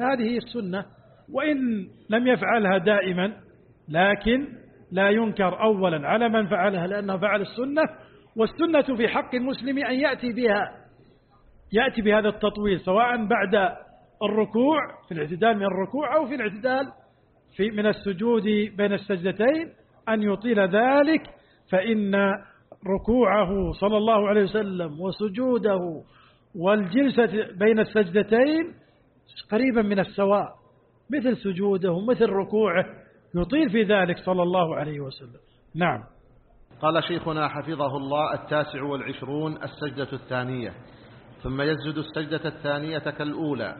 هذه السنة وإن لم يفعلها دائما لكن لا ينكر أولا على من فعلها لأنه فعل السنة والسنة في حق المسلم أن يأتي بها يأتي بهذا التطويل سواء بعد الركوع في الاعتدال من الركوع أو في الاعتدال في من السجود بين السجدتين أن يطيل ذلك فإن ركوعه صلى الله عليه وسلم وسجوده والجلسة بين السجدتين قريبا من السواء مثل سجوده ومثل ركوعه يطيل في ذلك صلى الله عليه وسلم. نعم. قال شيخنا حفظه الله التاسع والعشرون السجدة الثانية ثم يسجد السجدة الثانية كالأولى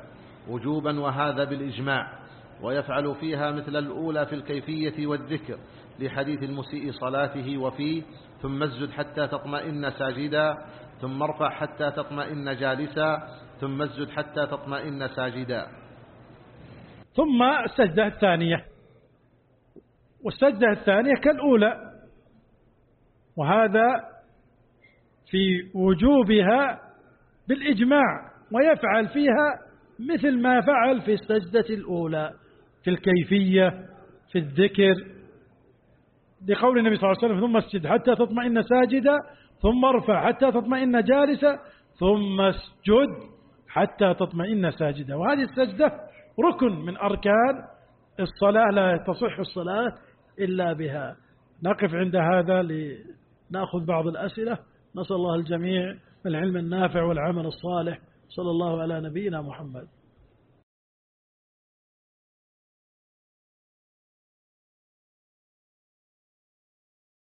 وجوبا وهذا بالإجماع ويفعل فيها مثل الأولى في الكيفية والذكر. لحديث المسيء صلاته وفيه ثم اسجد حتى تطمئن ساجدا ثم ارفع حتى تطمئن جالسا ثم اسجد حتى تطمئن ساجدا. ثم السجدة الثانية. والسجدة الثانية كالأولى. وهذا في وجوبها بالإجماع ويفعل فيها مثل ما فعل في السجدة الأولى. في الكيفية في الذكر لقول النبي صلى الله عليه وسلم ثم اسجد حتى تطمئن ساجدا ثم ارفع حتى تطمئن جالسا ثم اسجد حتى تطمئن ساجدا وهذه السجدة ركن من أركان الصلاة لا تصح الصلاة إلا بها. نقف عند هذا لنأخذ بعض الأسئلة. نسأل الله الجميع العلم النافع والعمل الصالح. صلى الله على نبينا محمد.